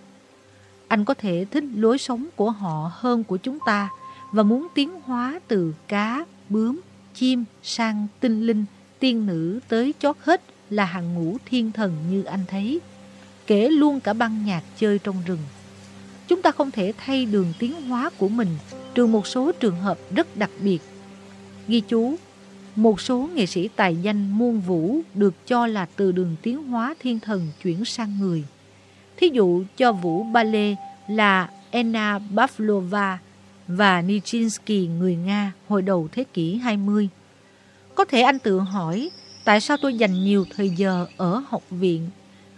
Anh có thể thích lối sống của họ hơn của chúng ta và muốn tiến hóa từ cá, bướm, chim sang tinh linh, tiên nữ tới chót hết là hàng ngũ thiên thần như anh thấy, kể luôn cả băng nhạc chơi trong rừng. Chúng ta không thể thay đường tiến hóa của mình trừ một số trường hợp rất đặc biệt. Ghi chú, một số nghệ sĩ tài danh muôn vũ được cho là từ đường tiến hóa thiên thần chuyển sang người. Thí dụ cho vũ ballet là Anna Pavlova và Nijinsky người Nga hồi đầu thế kỷ 20. Có thể anh tự hỏi tại sao tôi dành nhiều thời giờ ở học viện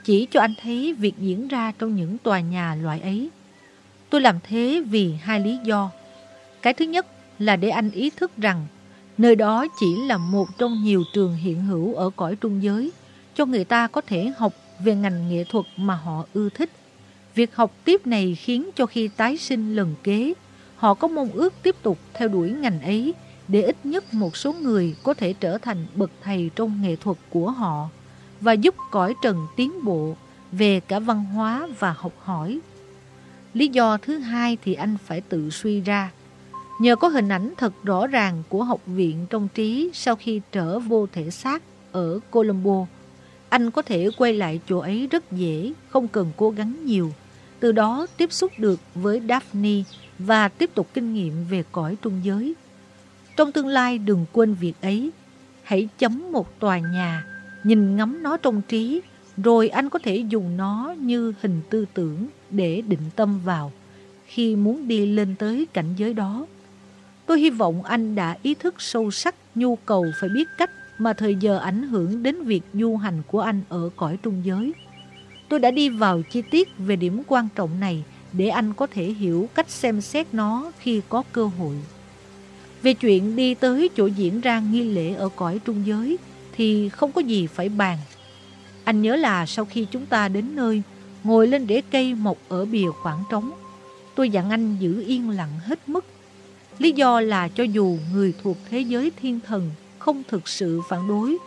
chỉ cho anh thấy việc diễn ra trong những tòa nhà loại ấy. Tôi làm thế vì hai lý do. Cái thứ nhất là để anh ý thức rằng nơi đó chỉ là một trong nhiều trường hiện hữu ở cõi trung giới cho người ta có thể học về ngành nghệ thuật mà họ ưa thích. Việc học tiếp này khiến cho khi tái sinh lần kế, họ có mong ước tiếp tục theo đuổi ngành ấy để ít nhất một số người có thể trở thành bậc thầy trong nghệ thuật của họ và giúp cõi trần tiến bộ về cả văn hóa và học hỏi. Lý do thứ hai thì anh phải tự suy ra. Nhờ có hình ảnh thật rõ ràng của học viện trong trí sau khi trở vô thể xác ở Colombo, anh có thể quay lại chỗ ấy rất dễ, không cần cố gắng nhiều. Từ đó tiếp xúc được với Daphne và tiếp tục kinh nghiệm về cõi trung giới. Trong tương lai đừng quên việc ấy. Hãy chấm một tòa nhà, nhìn ngắm nó trong trí, rồi anh có thể dùng nó như hình tư tưởng để định tâm vào khi muốn đi lên tới cảnh giới đó. Tôi hy vọng anh đã ý thức sâu sắc nhu cầu phải biết cách mà thời giờ ảnh hưởng đến việc du hành của anh ở cõi trung giới. Tôi đã đi vào chi tiết về điểm quan trọng này để anh có thể hiểu cách xem xét nó khi có cơ hội. Về chuyện đi tới chỗ diễn ra nghi lễ ở cõi trung giới thì không có gì phải bàn. Anh nhớ là sau khi chúng ta đến nơi, ngồi lên rễ cây mọc ở bìa khoảng trống, tôi dặn anh giữ yên lặng hết mức. Lý do là cho dù người thuộc thế giới thiên thần không thực sự phản đối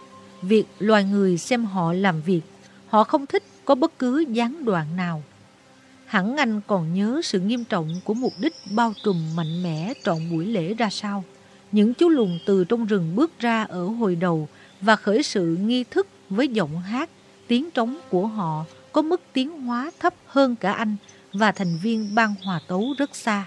việc loài người xem họ làm việc, họ không thích có bất cứ gián đoạn nào. Hẳn anh còn nhớ sự nghiêm trọng của mục đích bao trùm mạnh mẽ trọn buổi lễ ra sao. Những chú lùn từ trong rừng bước ra ở hồi đầu và khởi sự nghi thức với giọng hát, tiếng trống của họ có mức tiếng hóa thấp hơn cả anh và thành viên ban hòa tấu rất xa.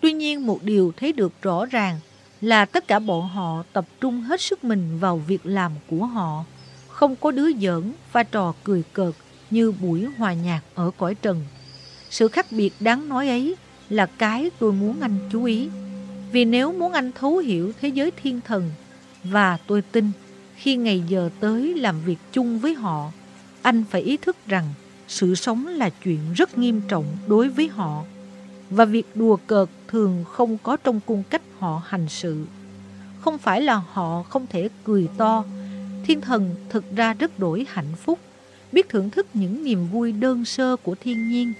Tuy nhiên một điều thấy được rõ ràng là tất cả bọn họ tập trung hết sức mình vào việc làm của họ. Không có đứa giỡn, và trò cười cợt như buổi hòa nhạc ở cõi trần. Sự khác biệt đáng nói ấy là cái tôi muốn anh chú ý. Vì nếu muốn anh thấu hiểu thế giới thiên thần, và tôi tin khi ngày giờ tới làm việc chung với họ, anh phải ý thức rằng sự sống là chuyện rất nghiêm trọng đối với họ. Và việc đùa cợt thường không có trong cung cách họ hành sự. Không phải là họ không thể cười to, thiên thần thực ra rất đổi hạnh phúc, biết thưởng thức những niềm vui đơn sơ của thiên nhiên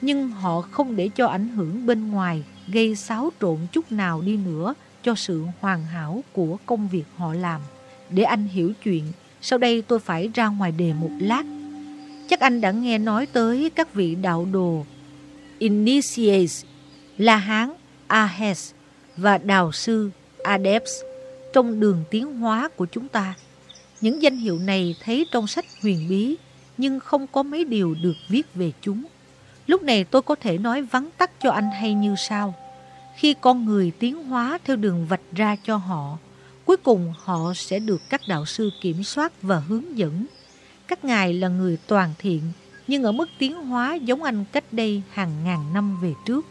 nhưng họ không để cho ảnh hưởng bên ngoài gây xáo trộn chút nào đi nữa cho sự hoàn hảo của công việc họ làm. Để anh hiểu chuyện, sau đây tôi phải ra ngoài đề một lát. Chắc anh đã nghe nói tới các vị đạo đồ Initiates, La Hán, Ahes và đạo Sư, Adepts trong đường tiến hóa của chúng ta. Những danh hiệu này thấy trong sách huyền bí nhưng không có mấy điều được viết về chúng. Lúc này tôi có thể nói vắn tắt cho anh hay như sau. Khi con người tiến hóa theo đường vạch ra cho họ, cuối cùng họ sẽ được các đạo sư kiểm soát và hướng dẫn. Các ngài là người toàn thiện, nhưng ở mức tiến hóa giống anh cách đây hàng ngàn năm về trước.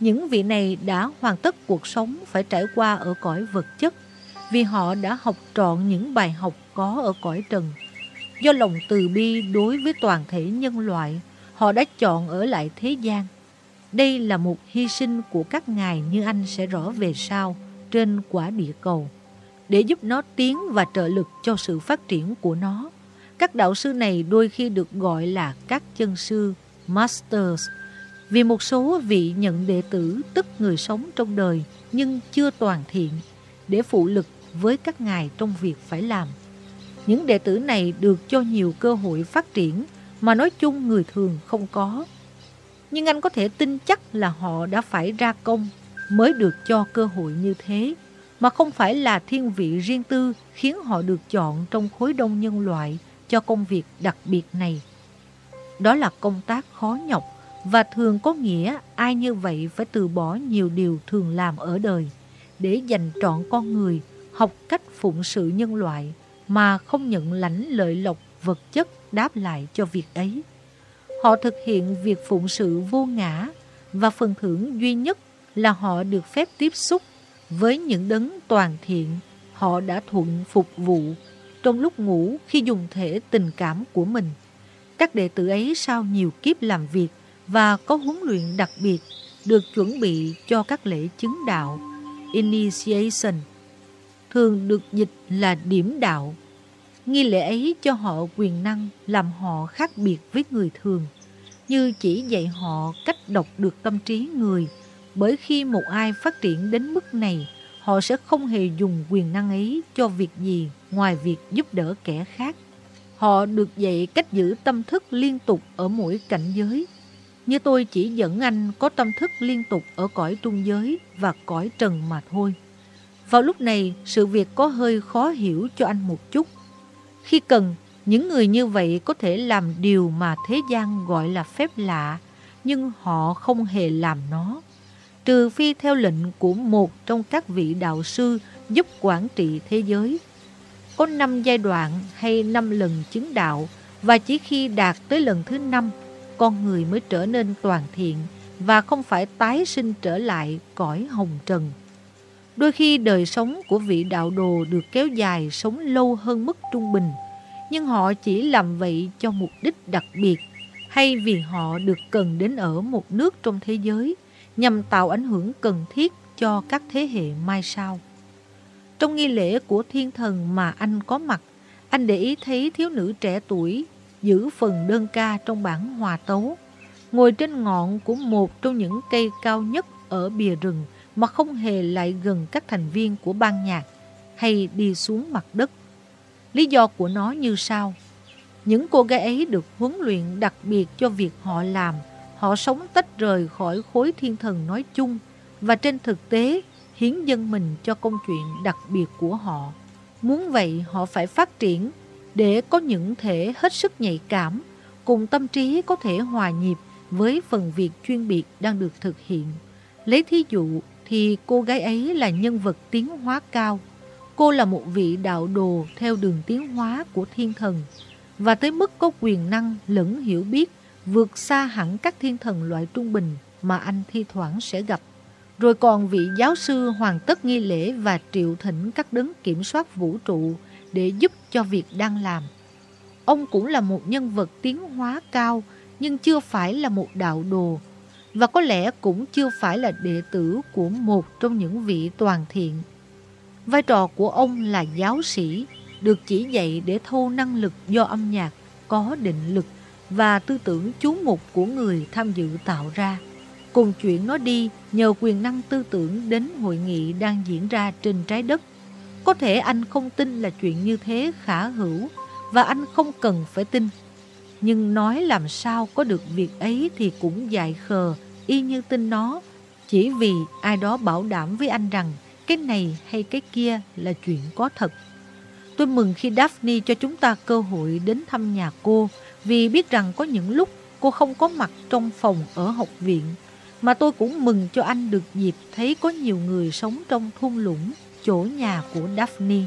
Những vị này đã hoàn tất cuộc sống phải trải qua ở cõi vật chất vì họ đã học trọn những bài học có ở cõi trần. Do lòng từ bi đối với toàn thể nhân loại, họ đã chọn ở lại thế gian. Đây là một hy sinh của các ngài như anh sẽ rõ về sau trên quả địa cầu để giúp nó tiến và trợ lực cho sự phát triển của nó. Các đạo sư này đôi khi được gọi là các chân sư, masters, vì một số vị nhận đệ tử tức người sống trong đời nhưng chưa toàn thiện để phụ lực với các ngài trong việc phải làm. Những đệ tử này được cho nhiều cơ hội phát triển mà nói chung người thường không có. Nhưng anh có thể tin chắc là họ đã phải ra công mới được cho cơ hội như thế, mà không phải là thiên vị riêng tư khiến họ được chọn trong khối đông nhân loại cho công việc đặc biệt này. Đó là công tác khó nhọc và thường có nghĩa ai như vậy phải từ bỏ nhiều điều thường làm ở đời để dành trọn con người học cách phụng sự nhân loại mà không nhận lãnh lợi lộc vật chất đáp lại cho việc ấy. Họ thực hiện việc phụng sự vô ngã và phần thưởng duy nhất là họ được phép tiếp xúc với những đấng toàn thiện họ đã thuận phục vụ trong lúc ngủ khi dùng thể tình cảm của mình. Các đệ tử ấy sau nhiều kiếp làm việc và có huấn luyện đặc biệt được chuẩn bị cho các lễ chứng đạo, initiation, thường được dịch là điểm đạo. Nghi lễ ấy cho họ quyền năng làm họ khác biệt với người thường, như chỉ dạy họ cách đọc được tâm trí người, bởi khi một ai phát triển đến mức này, họ sẽ không hề dùng quyền năng ấy cho việc gì ngoài việc giúp đỡ kẻ khác. Họ được dạy cách giữ tâm thức liên tục ở mỗi cảnh giới. Như tôi chỉ dẫn anh có tâm thức liên tục ở cõi trung giới và cõi trần mà thôi. Vào lúc này, sự việc có hơi khó hiểu cho anh một chút. Khi cần, những người như vậy có thể làm điều mà thế gian gọi là phép lạ, nhưng họ không hề làm nó. Trừ phi theo lệnh của một trong các vị đạo sư giúp quản trị thế giới. Có năm giai đoạn hay năm lần chứng đạo và chỉ khi đạt tới lần thứ năm, con người mới trở nên toàn thiện và không phải tái sinh trở lại cõi hồng trần. Đôi khi đời sống của vị đạo đồ được kéo dài sống lâu hơn mức trung bình, nhưng họ chỉ làm vậy cho mục đích đặc biệt hay vì họ được cần đến ở một nước trong thế giới nhằm tạo ảnh hưởng cần thiết cho các thế hệ mai sau. Trong nghi lễ của thiên thần mà anh có mặt, anh để ý thấy thiếu nữ trẻ tuổi giữ phần đơn ca trong bản hòa tấu, ngồi trên ngọn của một trong những cây cao nhất ở bìa rừng mà không hề lại gần các thành viên của ban nhạc hay đi xuống mặt đất. Lý do của nó như sau. Những cô gái ấy được huấn luyện đặc biệt cho việc họ làm. Họ sống tách rời khỏi khối thiên thần nói chung và trên thực tế hiến dân mình cho công chuyện đặc biệt của họ. Muốn vậy, họ phải phát triển để có những thể hết sức nhạy cảm, cùng tâm trí có thể hòa nhịp với phần việc chuyên biệt đang được thực hiện. Lấy thí dụ thì cô gái ấy là nhân vật tiến hóa cao. Cô là một vị đạo đồ theo đường tiến hóa của thiên thần, và tới mức có quyền năng lẫn hiểu biết vượt xa hẳn các thiên thần loại trung bình mà anh thi thoảng sẽ gặp. Rồi còn vị giáo sư hoàn tất nghi lễ và triệu thỉnh các đấng kiểm soát vũ trụ để giúp cho việc đang làm. Ông cũng là một nhân vật tiến hóa cao, nhưng chưa phải là một đạo đồ và có lẽ cũng chưa phải là đệ tử của một trong những vị toàn thiện. Vai trò của ông là giáo sĩ, được chỉ dạy để thâu năng lực do âm nhạc, có định lực và tư tưởng chú mục của người tham dự tạo ra. Cùng chuyện nó đi nhờ quyền năng tư tưởng đến hội nghị đang diễn ra trên trái đất. Có thể anh không tin là chuyện như thế khả hữu và anh không cần phải tin nhưng nói làm sao có được việc ấy thì cũng dại khờ, y như tin nó, chỉ vì ai đó bảo đảm với anh rằng cái này hay cái kia là chuyện có thật. Tôi mừng khi Daphne cho chúng ta cơ hội đến thăm nhà cô vì biết rằng có những lúc cô không có mặt trong phòng ở học viện. Mà tôi cũng mừng cho anh được dịp thấy có nhiều người sống trong thung lũng, chỗ nhà của Daphne.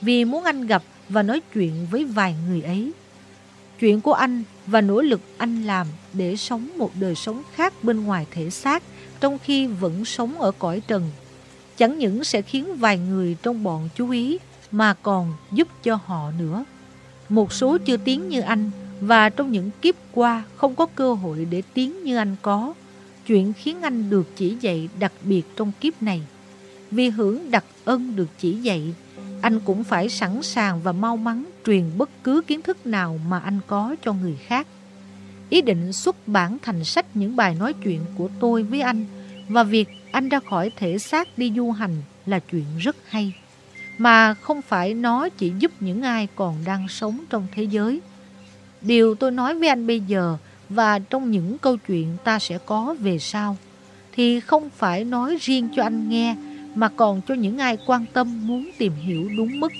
Vì muốn anh gặp và nói chuyện với vài người ấy chuyện của anh và nỗ lực anh làm để sống một đời sống khác bên ngoài thể xác trong khi vẫn sống ở cõi trần. Chẳng những sẽ khiến vài người trong bọn chú ý mà còn giúp cho họ nữa. Một số chưa tiến như anh và trong những kiếp qua không có cơ hội để tiến như anh có. Chuyện khiến anh được chỉ dạy đặc biệt trong kiếp này. Vì hưởng đặc ân được chỉ dạy, anh cũng phải sẵn sàng và mau mắn truyền bất cứ kiến thức nào mà anh có cho người khác. Ý định xuất bản thành sách những bài nói chuyện của tôi với anh và việc anh ra khỏi thể xác đi du hành là chuyện rất hay. Mà không phải nó chỉ giúp những ai còn đang sống trong thế giới. Điều tôi nói với anh bây giờ và trong những câu chuyện ta sẽ có về sau thì không phải nói riêng cho anh nghe mà còn cho những ai quan tâm muốn tìm hiểu đúng mức.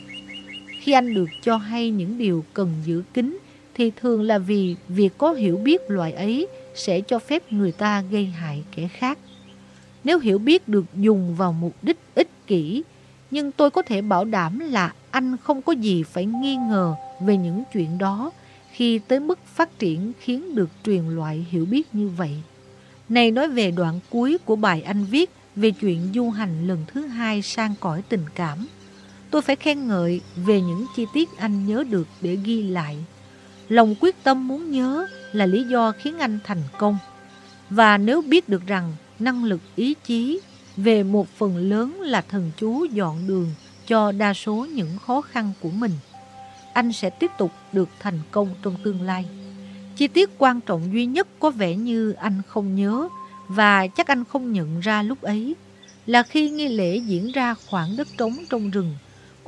Khi anh được cho hay những điều cần giữ kín thì thường là vì việc có hiểu biết loại ấy sẽ cho phép người ta gây hại kẻ khác. Nếu hiểu biết được dùng vào mục đích ích kỷ, nhưng tôi có thể bảo đảm là anh không có gì phải nghi ngờ về những chuyện đó khi tới mức phát triển khiến được truyền loại hiểu biết như vậy. Này nói về đoạn cuối của bài anh viết về chuyện du hành lần thứ hai sang cõi tình cảm. Tôi phải khen ngợi về những chi tiết anh nhớ được để ghi lại. Lòng quyết tâm muốn nhớ là lý do khiến anh thành công. Và nếu biết được rằng năng lực ý chí về một phần lớn là thần chú dọn đường cho đa số những khó khăn của mình, anh sẽ tiếp tục được thành công trong tương lai. Chi tiết quan trọng duy nhất có vẻ như anh không nhớ và chắc anh không nhận ra lúc ấy là khi nghi lễ diễn ra khoảng đất trống trong rừng,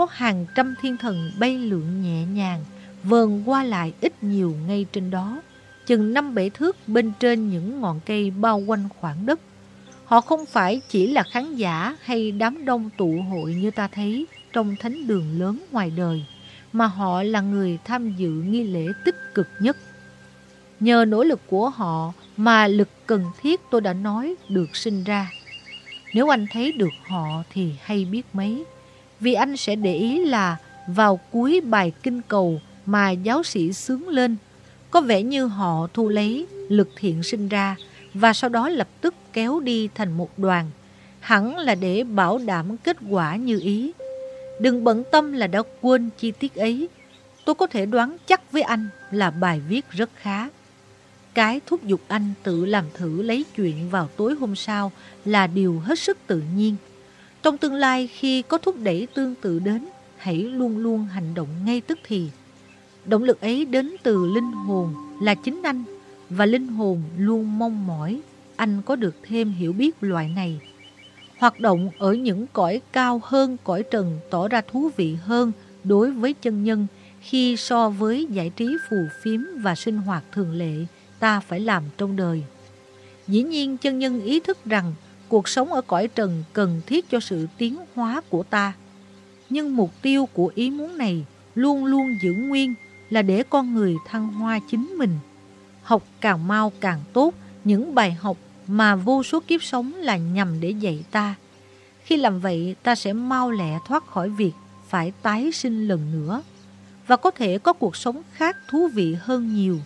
có hàng trăm thiên thần bay lượn nhẹ nhàng, vờn qua lại ít nhiều ngay trên đó, chừng năm bể thước bên trên những ngọn cây bao quanh khoảng đất. Họ không phải chỉ là khán giả hay đám đông tụ hội như ta thấy trong thánh đường lớn ngoài đời, mà họ là người tham dự nghi lễ tích cực nhất. Nhờ nỗ lực của họ mà lực cần thiết tôi đã nói được sinh ra. Nếu anh thấy được họ thì hay biết mấy. Vì anh sẽ để ý là vào cuối bài kinh cầu mà giáo sĩ sướng lên, có vẻ như họ thu lấy lực thiện sinh ra và sau đó lập tức kéo đi thành một đoàn, hẳn là để bảo đảm kết quả như ý. Đừng bận tâm là đã quên chi tiết ấy. Tôi có thể đoán chắc với anh là bài viết rất khá. Cái thúc giục anh tự làm thử lấy chuyện vào tối hôm sau là điều hết sức tự nhiên. Trong tương lai khi có thúc đẩy tương tự đến, hãy luôn luôn hành động ngay tức thì. Động lực ấy đến từ linh hồn là chính anh và linh hồn luôn mong mỏi anh có được thêm hiểu biết loại này. Hoạt động ở những cõi cao hơn cõi trần tỏ ra thú vị hơn đối với chân nhân khi so với giải trí phù phiếm và sinh hoạt thường lệ ta phải làm trong đời. Dĩ nhiên chân nhân ý thức rằng cuộc sống ở cõi trần cần thiết cho sự tiến hóa của ta. Nhưng mục tiêu của ý muốn này luôn luôn giữ nguyên là để con người thăng hoa chính mình. Học càng mau càng tốt, những bài học mà vô số kiếp sống là nhằm để dạy ta. Khi làm vậy, ta sẽ mau lẹ thoát khỏi việc phải tái sinh lần nữa và có thể có cuộc sống khác thú vị hơn nhiều.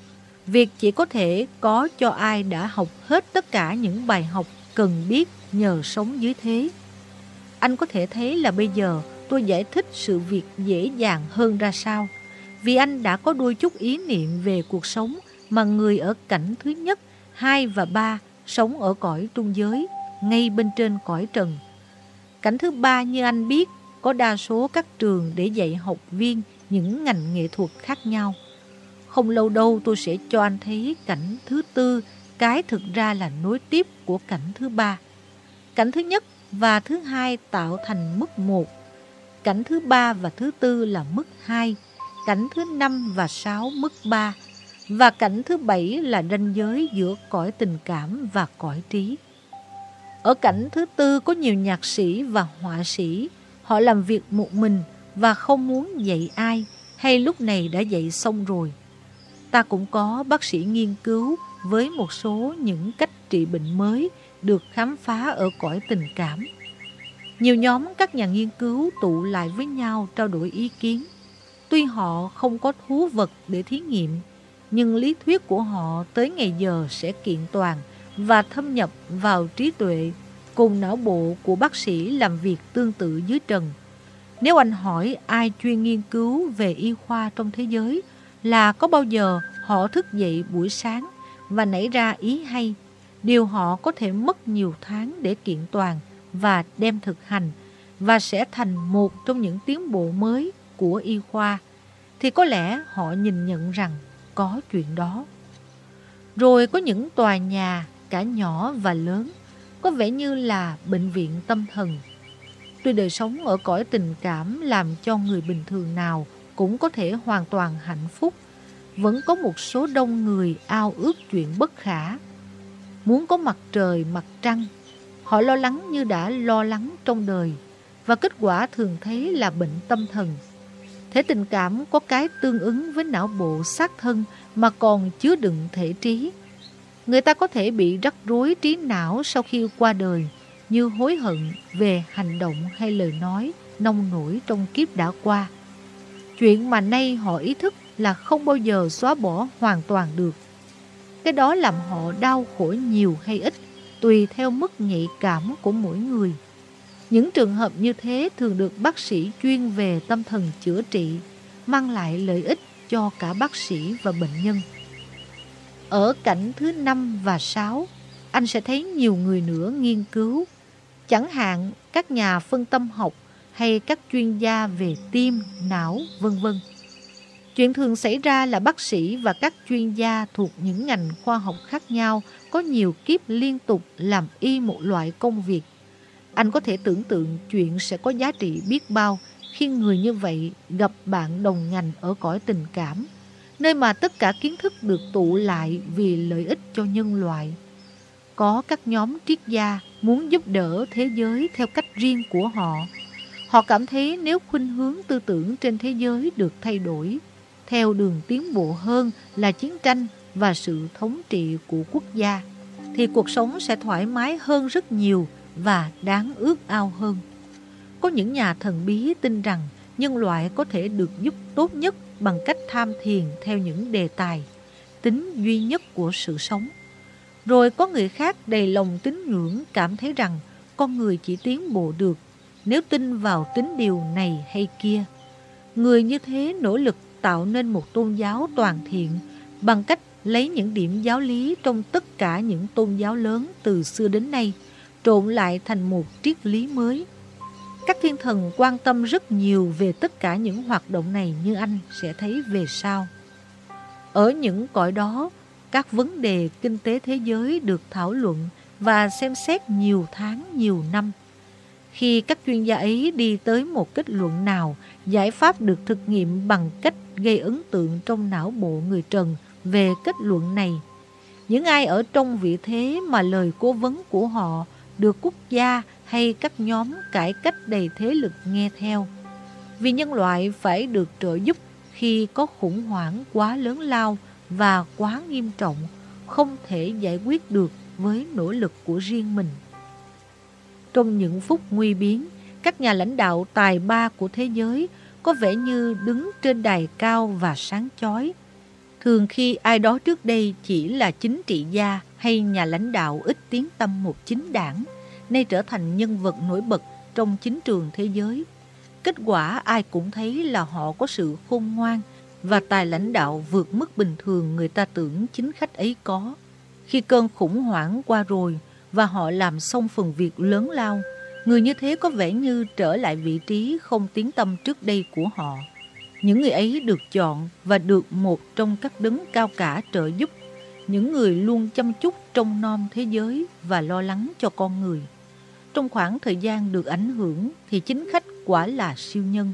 Việc chỉ có thể có cho ai đã học hết tất cả những bài học cần biết nhờ sống dưới thế. Anh có thể thấy là bây giờ tôi giải thích sự việc dễ dàng hơn ra sao. Vì anh đã có đôi chút ý niệm về cuộc sống mà người ở cảnh thứ nhất, hai và ba sống ở cõi trung giới, ngay bên trên cõi trần. Cảnh thứ ba như anh biết, có đa số các trường để dạy học viên những ngành nghệ thuật khác nhau. Không lâu đâu tôi sẽ cho anh thấy cảnh thứ tư, cái thực ra là nối tiếp của cảnh thứ ba. Cảnh thứ nhất và thứ hai tạo thành mức một. Cảnh thứ ba và thứ tư là mức hai. Cảnh thứ năm và sáu mức ba. Và cảnh thứ bảy là ranh giới giữa cõi tình cảm và cõi trí. Ở cảnh thứ tư có nhiều nhạc sĩ và họa sĩ. Họ làm việc một mình và không muốn dạy ai, hay lúc này đã dạy xong rồi. Ta cũng có bác sĩ nghiên cứu với một số những cách trị bệnh mới được khám phá ở cõi tình cảm. Nhiều nhóm các nhà nghiên cứu tụ lại với nhau trao đổi ý kiến. Tuy họ không có thú vật để thí nghiệm, nhưng lý thuyết của họ tới ngày giờ sẽ kiện toàn và thâm nhập vào trí tuệ cùng não bộ của bác sĩ làm việc tương tự dưới trần. Nếu anh hỏi ai chuyên nghiên cứu về y khoa trong thế giới là có bao giờ họ thức dậy buổi sáng và nảy ra ý hay, điều họ có thể mất nhiều tháng để kiện toàn và đem thực hành và sẽ thành một trong những tiến bộ mới của y khoa, thì có lẽ họ nhìn nhận rằng có chuyện đó. Rồi có những tòa nhà, cả nhỏ và lớn, có vẻ như là bệnh viện tâm thần. Tuy đời sống ở cõi tình cảm làm cho người bình thường nào cũng có thể hoàn toàn hạnh phúc, vẫn có một số đông người ao ước chuyện bất khả. Muốn có mặt trời, mặt trăng, họ lo lắng như đã lo lắng trong đời, và kết quả thường thấy là bệnh tâm thần. Thể tình cảm có cái tương ứng với não bộ xác thân mà còn chứa đựng thể trí. Người ta có thể bị rắc rối trí não sau khi qua đời, như hối hận về hành động hay lời nói nông nổi trong kiếp đã qua. Chuyện mà nay họ ý thức là không bao giờ xóa bỏ hoàn toàn được. Cái đó làm họ đau khổ nhiều hay ít, tùy theo mức nhạy cảm của mỗi người. Những trường hợp như thế thường được bác sĩ chuyên về tâm thần chữa trị, mang lại lợi ích cho cả bác sĩ và bệnh nhân. Ở cảnh thứ 5 và 6, anh sẽ thấy nhiều người nữa nghiên cứu, chẳng hạn các nhà phân tâm học hay các chuyên gia về tim, não, vân vân. Chuyện thường xảy ra là bác sĩ và các chuyên gia thuộc những ngành khoa học khác nhau có nhiều kiếp liên tục làm y một loại công việc. Anh có thể tưởng tượng chuyện sẽ có giá trị biết bao khi người như vậy gặp bạn đồng ngành ở cõi tình cảm, nơi mà tất cả kiến thức được tụ lại vì lợi ích cho nhân loại. Có các nhóm triết gia muốn giúp đỡ thế giới theo cách riêng của họ. Họ cảm thấy nếu khuynh hướng tư tưởng trên thế giới được thay đổi, theo đường tiến bộ hơn là chiến tranh và sự thống trị của quốc gia, thì cuộc sống sẽ thoải mái hơn rất nhiều và đáng ước ao hơn. Có những nhà thần bí tin rằng nhân loại có thể được giúp tốt nhất bằng cách tham thiền theo những đề tài, tính duy nhất của sự sống. Rồi có người khác đầy lòng tín ngưỡng cảm thấy rằng con người chỉ tiến bộ được nếu tin vào tính điều này hay kia. Người như thế nỗ lực tạo nên một tôn giáo toàn thiện bằng cách lấy những điểm giáo lý trong tất cả những tôn giáo lớn từ xưa đến nay, trộn lại thành một triết lý mới. Các thiên thần quan tâm rất nhiều về tất cả những hoạt động này như anh sẽ thấy về sau. Ở những cõi đó, các vấn đề kinh tế thế giới được thảo luận và xem xét nhiều tháng, nhiều năm. Khi các chuyên gia ấy đi tới một kết luận nào, giải pháp được thực nghiệm bằng cách gây ấn tượng trong não bộ người Trần về kết luận này. Những ai ở trong vị thế mà lời cố vấn của họ được quốc gia hay các nhóm cải cách đầy thế lực nghe theo. Vì nhân loại phải được trợ giúp khi có khủng hoảng quá lớn lao và quá nghiêm trọng, không thể giải quyết được với nỗ lực của riêng mình. Trong những phút nguy biến, các nhà lãnh đạo tài ba của thế giới có vẻ như đứng trên đài cao và sáng chói. Thường khi ai đó trước đây chỉ là chính trị gia hay nhà lãnh đạo ít tiếng tâm một chính đảng, nay trở thành nhân vật nổi bật trong chính trường thế giới. Kết quả ai cũng thấy là họ có sự khôn ngoan và tài lãnh đạo vượt mức bình thường người ta tưởng chính khách ấy có. Khi cơn khủng hoảng qua rồi và họ làm xong phần việc lớn lao, người như thế có vẻ như trở lại vị trí không tiếng tâm trước đây của họ. Những người ấy được chọn và được một trong các đấng cao cả trợ giúp, những người luôn chăm chút trong nom thế giới và lo lắng cho con người. Trong khoảng thời gian được ảnh hưởng thì chính khách quả là siêu nhân.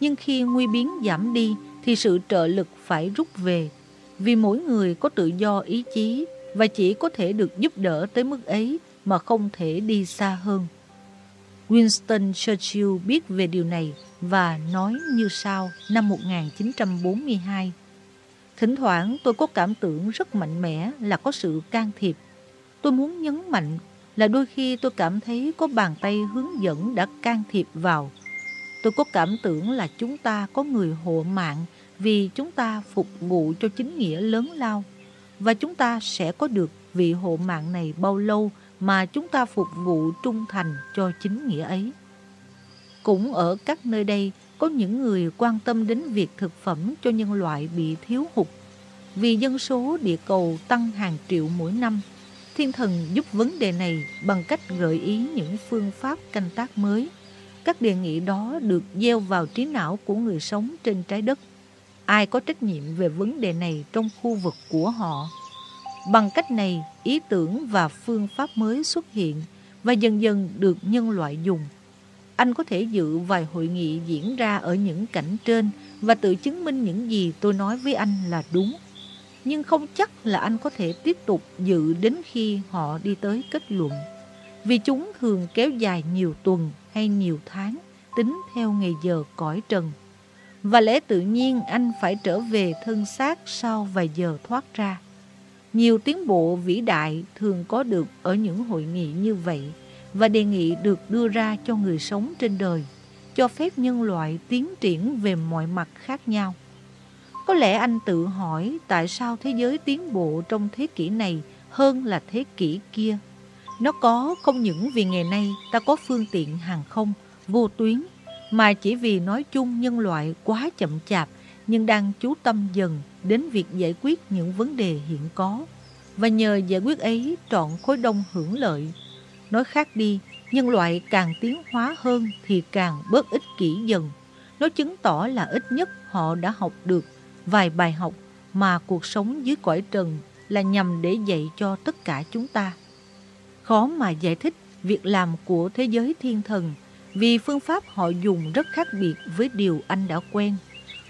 Nhưng khi nguy biến giảm đi thì sự trợ lực phải rút về vì mỗi người có tự do ý chí và chỉ có thể được giúp đỡ tới mức ấy mà không thể đi xa hơn. Winston Churchill biết về điều này và nói như sau, năm 1942. Thỉnh thoảng tôi có cảm tưởng rất mạnh mẽ là có sự can thiệp. Tôi muốn nhấn mạnh là đôi khi tôi cảm thấy có bàn tay hướng dẫn đã can thiệp vào. Tôi có cảm tưởng là chúng ta có người hộ mạng vì chúng ta phục vụ cho chính nghĩa lớn lao và chúng ta sẽ có được vị hộ mạng này bao lâu mà chúng ta phục vụ trung thành cho chính nghĩa ấy. Cũng ở các nơi đây có những người quan tâm đến việc thực phẩm cho nhân loại bị thiếu hụt. Vì dân số địa cầu tăng hàng triệu mỗi năm, thiên thần giúp vấn đề này bằng cách gợi ý những phương pháp canh tác mới. Các đề nghị đó được gieo vào trí não của người sống trên trái đất. Ai có trách nhiệm về vấn đề này trong khu vực của họ? Bằng cách này, ý tưởng và phương pháp mới xuất hiện và dần dần được nhân loại dùng. Anh có thể dự vài hội nghị diễn ra ở những cảnh trên và tự chứng minh những gì tôi nói với anh là đúng. Nhưng không chắc là anh có thể tiếp tục dự đến khi họ đi tới kết luận. Vì chúng thường kéo dài nhiều tuần hay nhiều tháng, tính theo ngày giờ cõi trần. Và lẽ tự nhiên anh phải trở về thân xác sau vài giờ thoát ra. Nhiều tiến bộ vĩ đại thường có được ở những hội nghị như vậy và đề nghị được đưa ra cho người sống trên đời, cho phép nhân loại tiến triển về mọi mặt khác nhau. Có lẽ anh tự hỏi tại sao thế giới tiến bộ trong thế kỷ này hơn là thế kỷ kia. Nó có không những vì ngày nay ta có phương tiện hàng không, vô tuyến, mà chỉ vì nói chung nhân loại quá chậm chạp nhưng đang chú tâm dần đến việc giải quyết những vấn đề hiện có. Và nhờ giải quyết ấy trọn khối đông hưởng lợi Nói khác đi, nhân loại càng tiến hóa hơn thì càng bớt ích kỷ dần. Nó chứng tỏ là ít nhất họ đã học được vài bài học mà cuộc sống dưới cõi trần là nhằm để dạy cho tất cả chúng ta. Khó mà giải thích việc làm của thế giới thiên thần vì phương pháp họ dùng rất khác biệt với điều anh đã quen.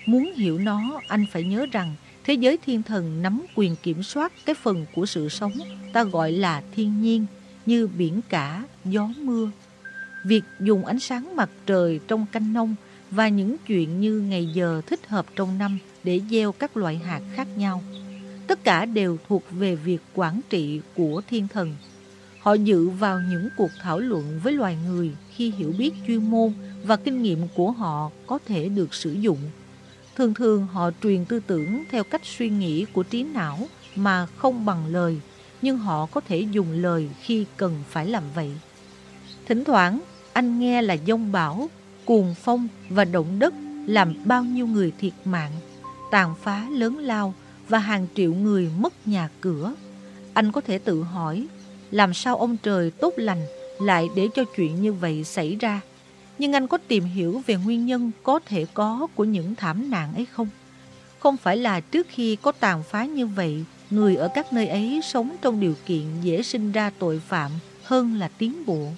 Muốn hiểu nó, anh phải nhớ rằng thế giới thiên thần nắm quyền kiểm soát cái phần của sự sống ta gọi là thiên nhiên như biển cả, gió mưa. Việc dùng ánh sáng mặt trời trong canh nông và những chuyện như ngày giờ thích hợp trong năm để gieo các loại hạt khác nhau. Tất cả đều thuộc về việc quản trị của thiên thần. Họ dự vào những cuộc thảo luận với loài người khi hiểu biết chuyên môn và kinh nghiệm của họ có thể được sử dụng. Thường thường họ truyền tư tưởng theo cách suy nghĩ của trí não mà không bằng lời nhưng họ có thể dùng lời khi cần phải làm vậy. Thỉnh thoảng, anh nghe là dông bão, cuồng phong và động đất làm bao nhiêu người thiệt mạng, tàn phá lớn lao và hàng triệu người mất nhà cửa. Anh có thể tự hỏi, làm sao ông trời tốt lành lại để cho chuyện như vậy xảy ra? Nhưng anh có tìm hiểu về nguyên nhân có thể có của những thảm nạn ấy không? Không phải là trước khi có tàn phá như vậy, người ở các nơi ấy sống trong điều kiện dễ sinh ra tội phạm hơn là tiến bộ.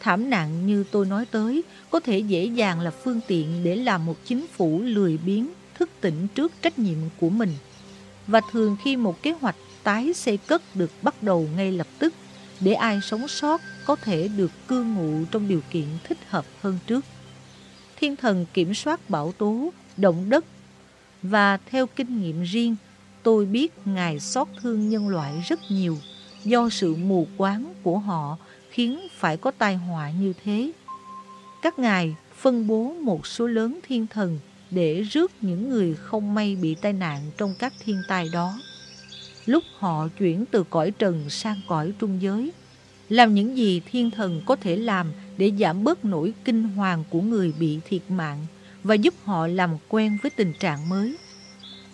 Thảm nạn như tôi nói tới có thể dễ dàng là phương tiện để làm một chính phủ lười biếng, thức tỉnh trước trách nhiệm của mình. Và thường khi một kế hoạch tái xây cất được bắt đầu ngay lập tức, để ai sống sót có thể được cư ngụ trong điều kiện thích hợp hơn trước. Thiên thần kiểm soát bão tố, động đất và theo kinh nghiệm riêng Tôi biết Ngài xót thương nhân loại rất nhiều do sự mù quáng của họ khiến phải có tai họa như thế. Các ngài phân bố một số lớn thiên thần để rước những người không may bị tai nạn trong các thiên tai đó. Lúc họ chuyển từ cõi trần sang cõi trung giới, làm những gì thiên thần có thể làm để giảm bớt nỗi kinh hoàng của người bị thiệt mạng và giúp họ làm quen với tình trạng mới.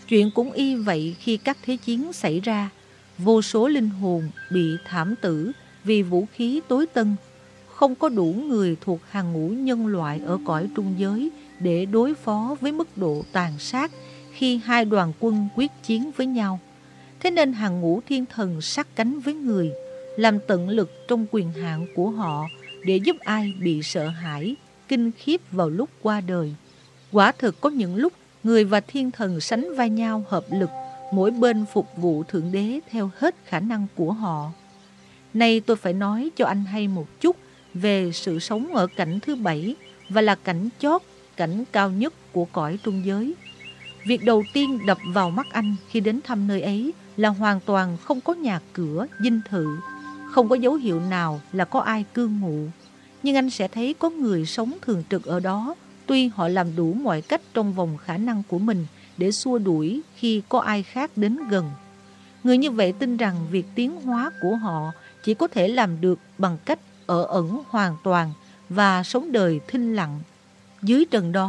Chuyện cũng y vậy khi các thế chiến xảy ra, vô số linh hồn bị thảm tử vì vũ khí tối tân, không có đủ người thuộc hàng ngũ nhân loại ở cõi trung giới để đối phó với mức độ tàn sát khi hai đoàn quân quyết chiến với nhau. Thế nên hàng ngũ thiên thần sát cánh với người, làm tận lực trong quyền hạn của họ để giúp ai bị sợ hãi, kinh khiếp vào lúc qua đời. Quả thực có những lúc người và thiên thần sánh vai nhau hợp lực, mỗi bên phục vụ Thượng Đế theo hết khả năng của họ. Nay tôi phải nói cho anh hay một chút về sự sống ở cảnh thứ bảy và là cảnh chót, cảnh cao nhất của cõi trung giới. Việc đầu tiên đập vào mắt anh khi đến thăm nơi ấy là hoàn toàn không có nhà cửa, dinh thự, không có dấu hiệu nào là có ai cư ngụ. Nhưng anh sẽ thấy có người sống thường trực ở đó Tuy họ làm đủ mọi cách trong vòng khả năng của mình để xua đuổi khi có ai khác đến gần. Người như vậy tin rằng việc tiến hóa của họ chỉ có thể làm được bằng cách ở ẩn hoàn toàn và sống đời thinh lặng. Dưới trần đó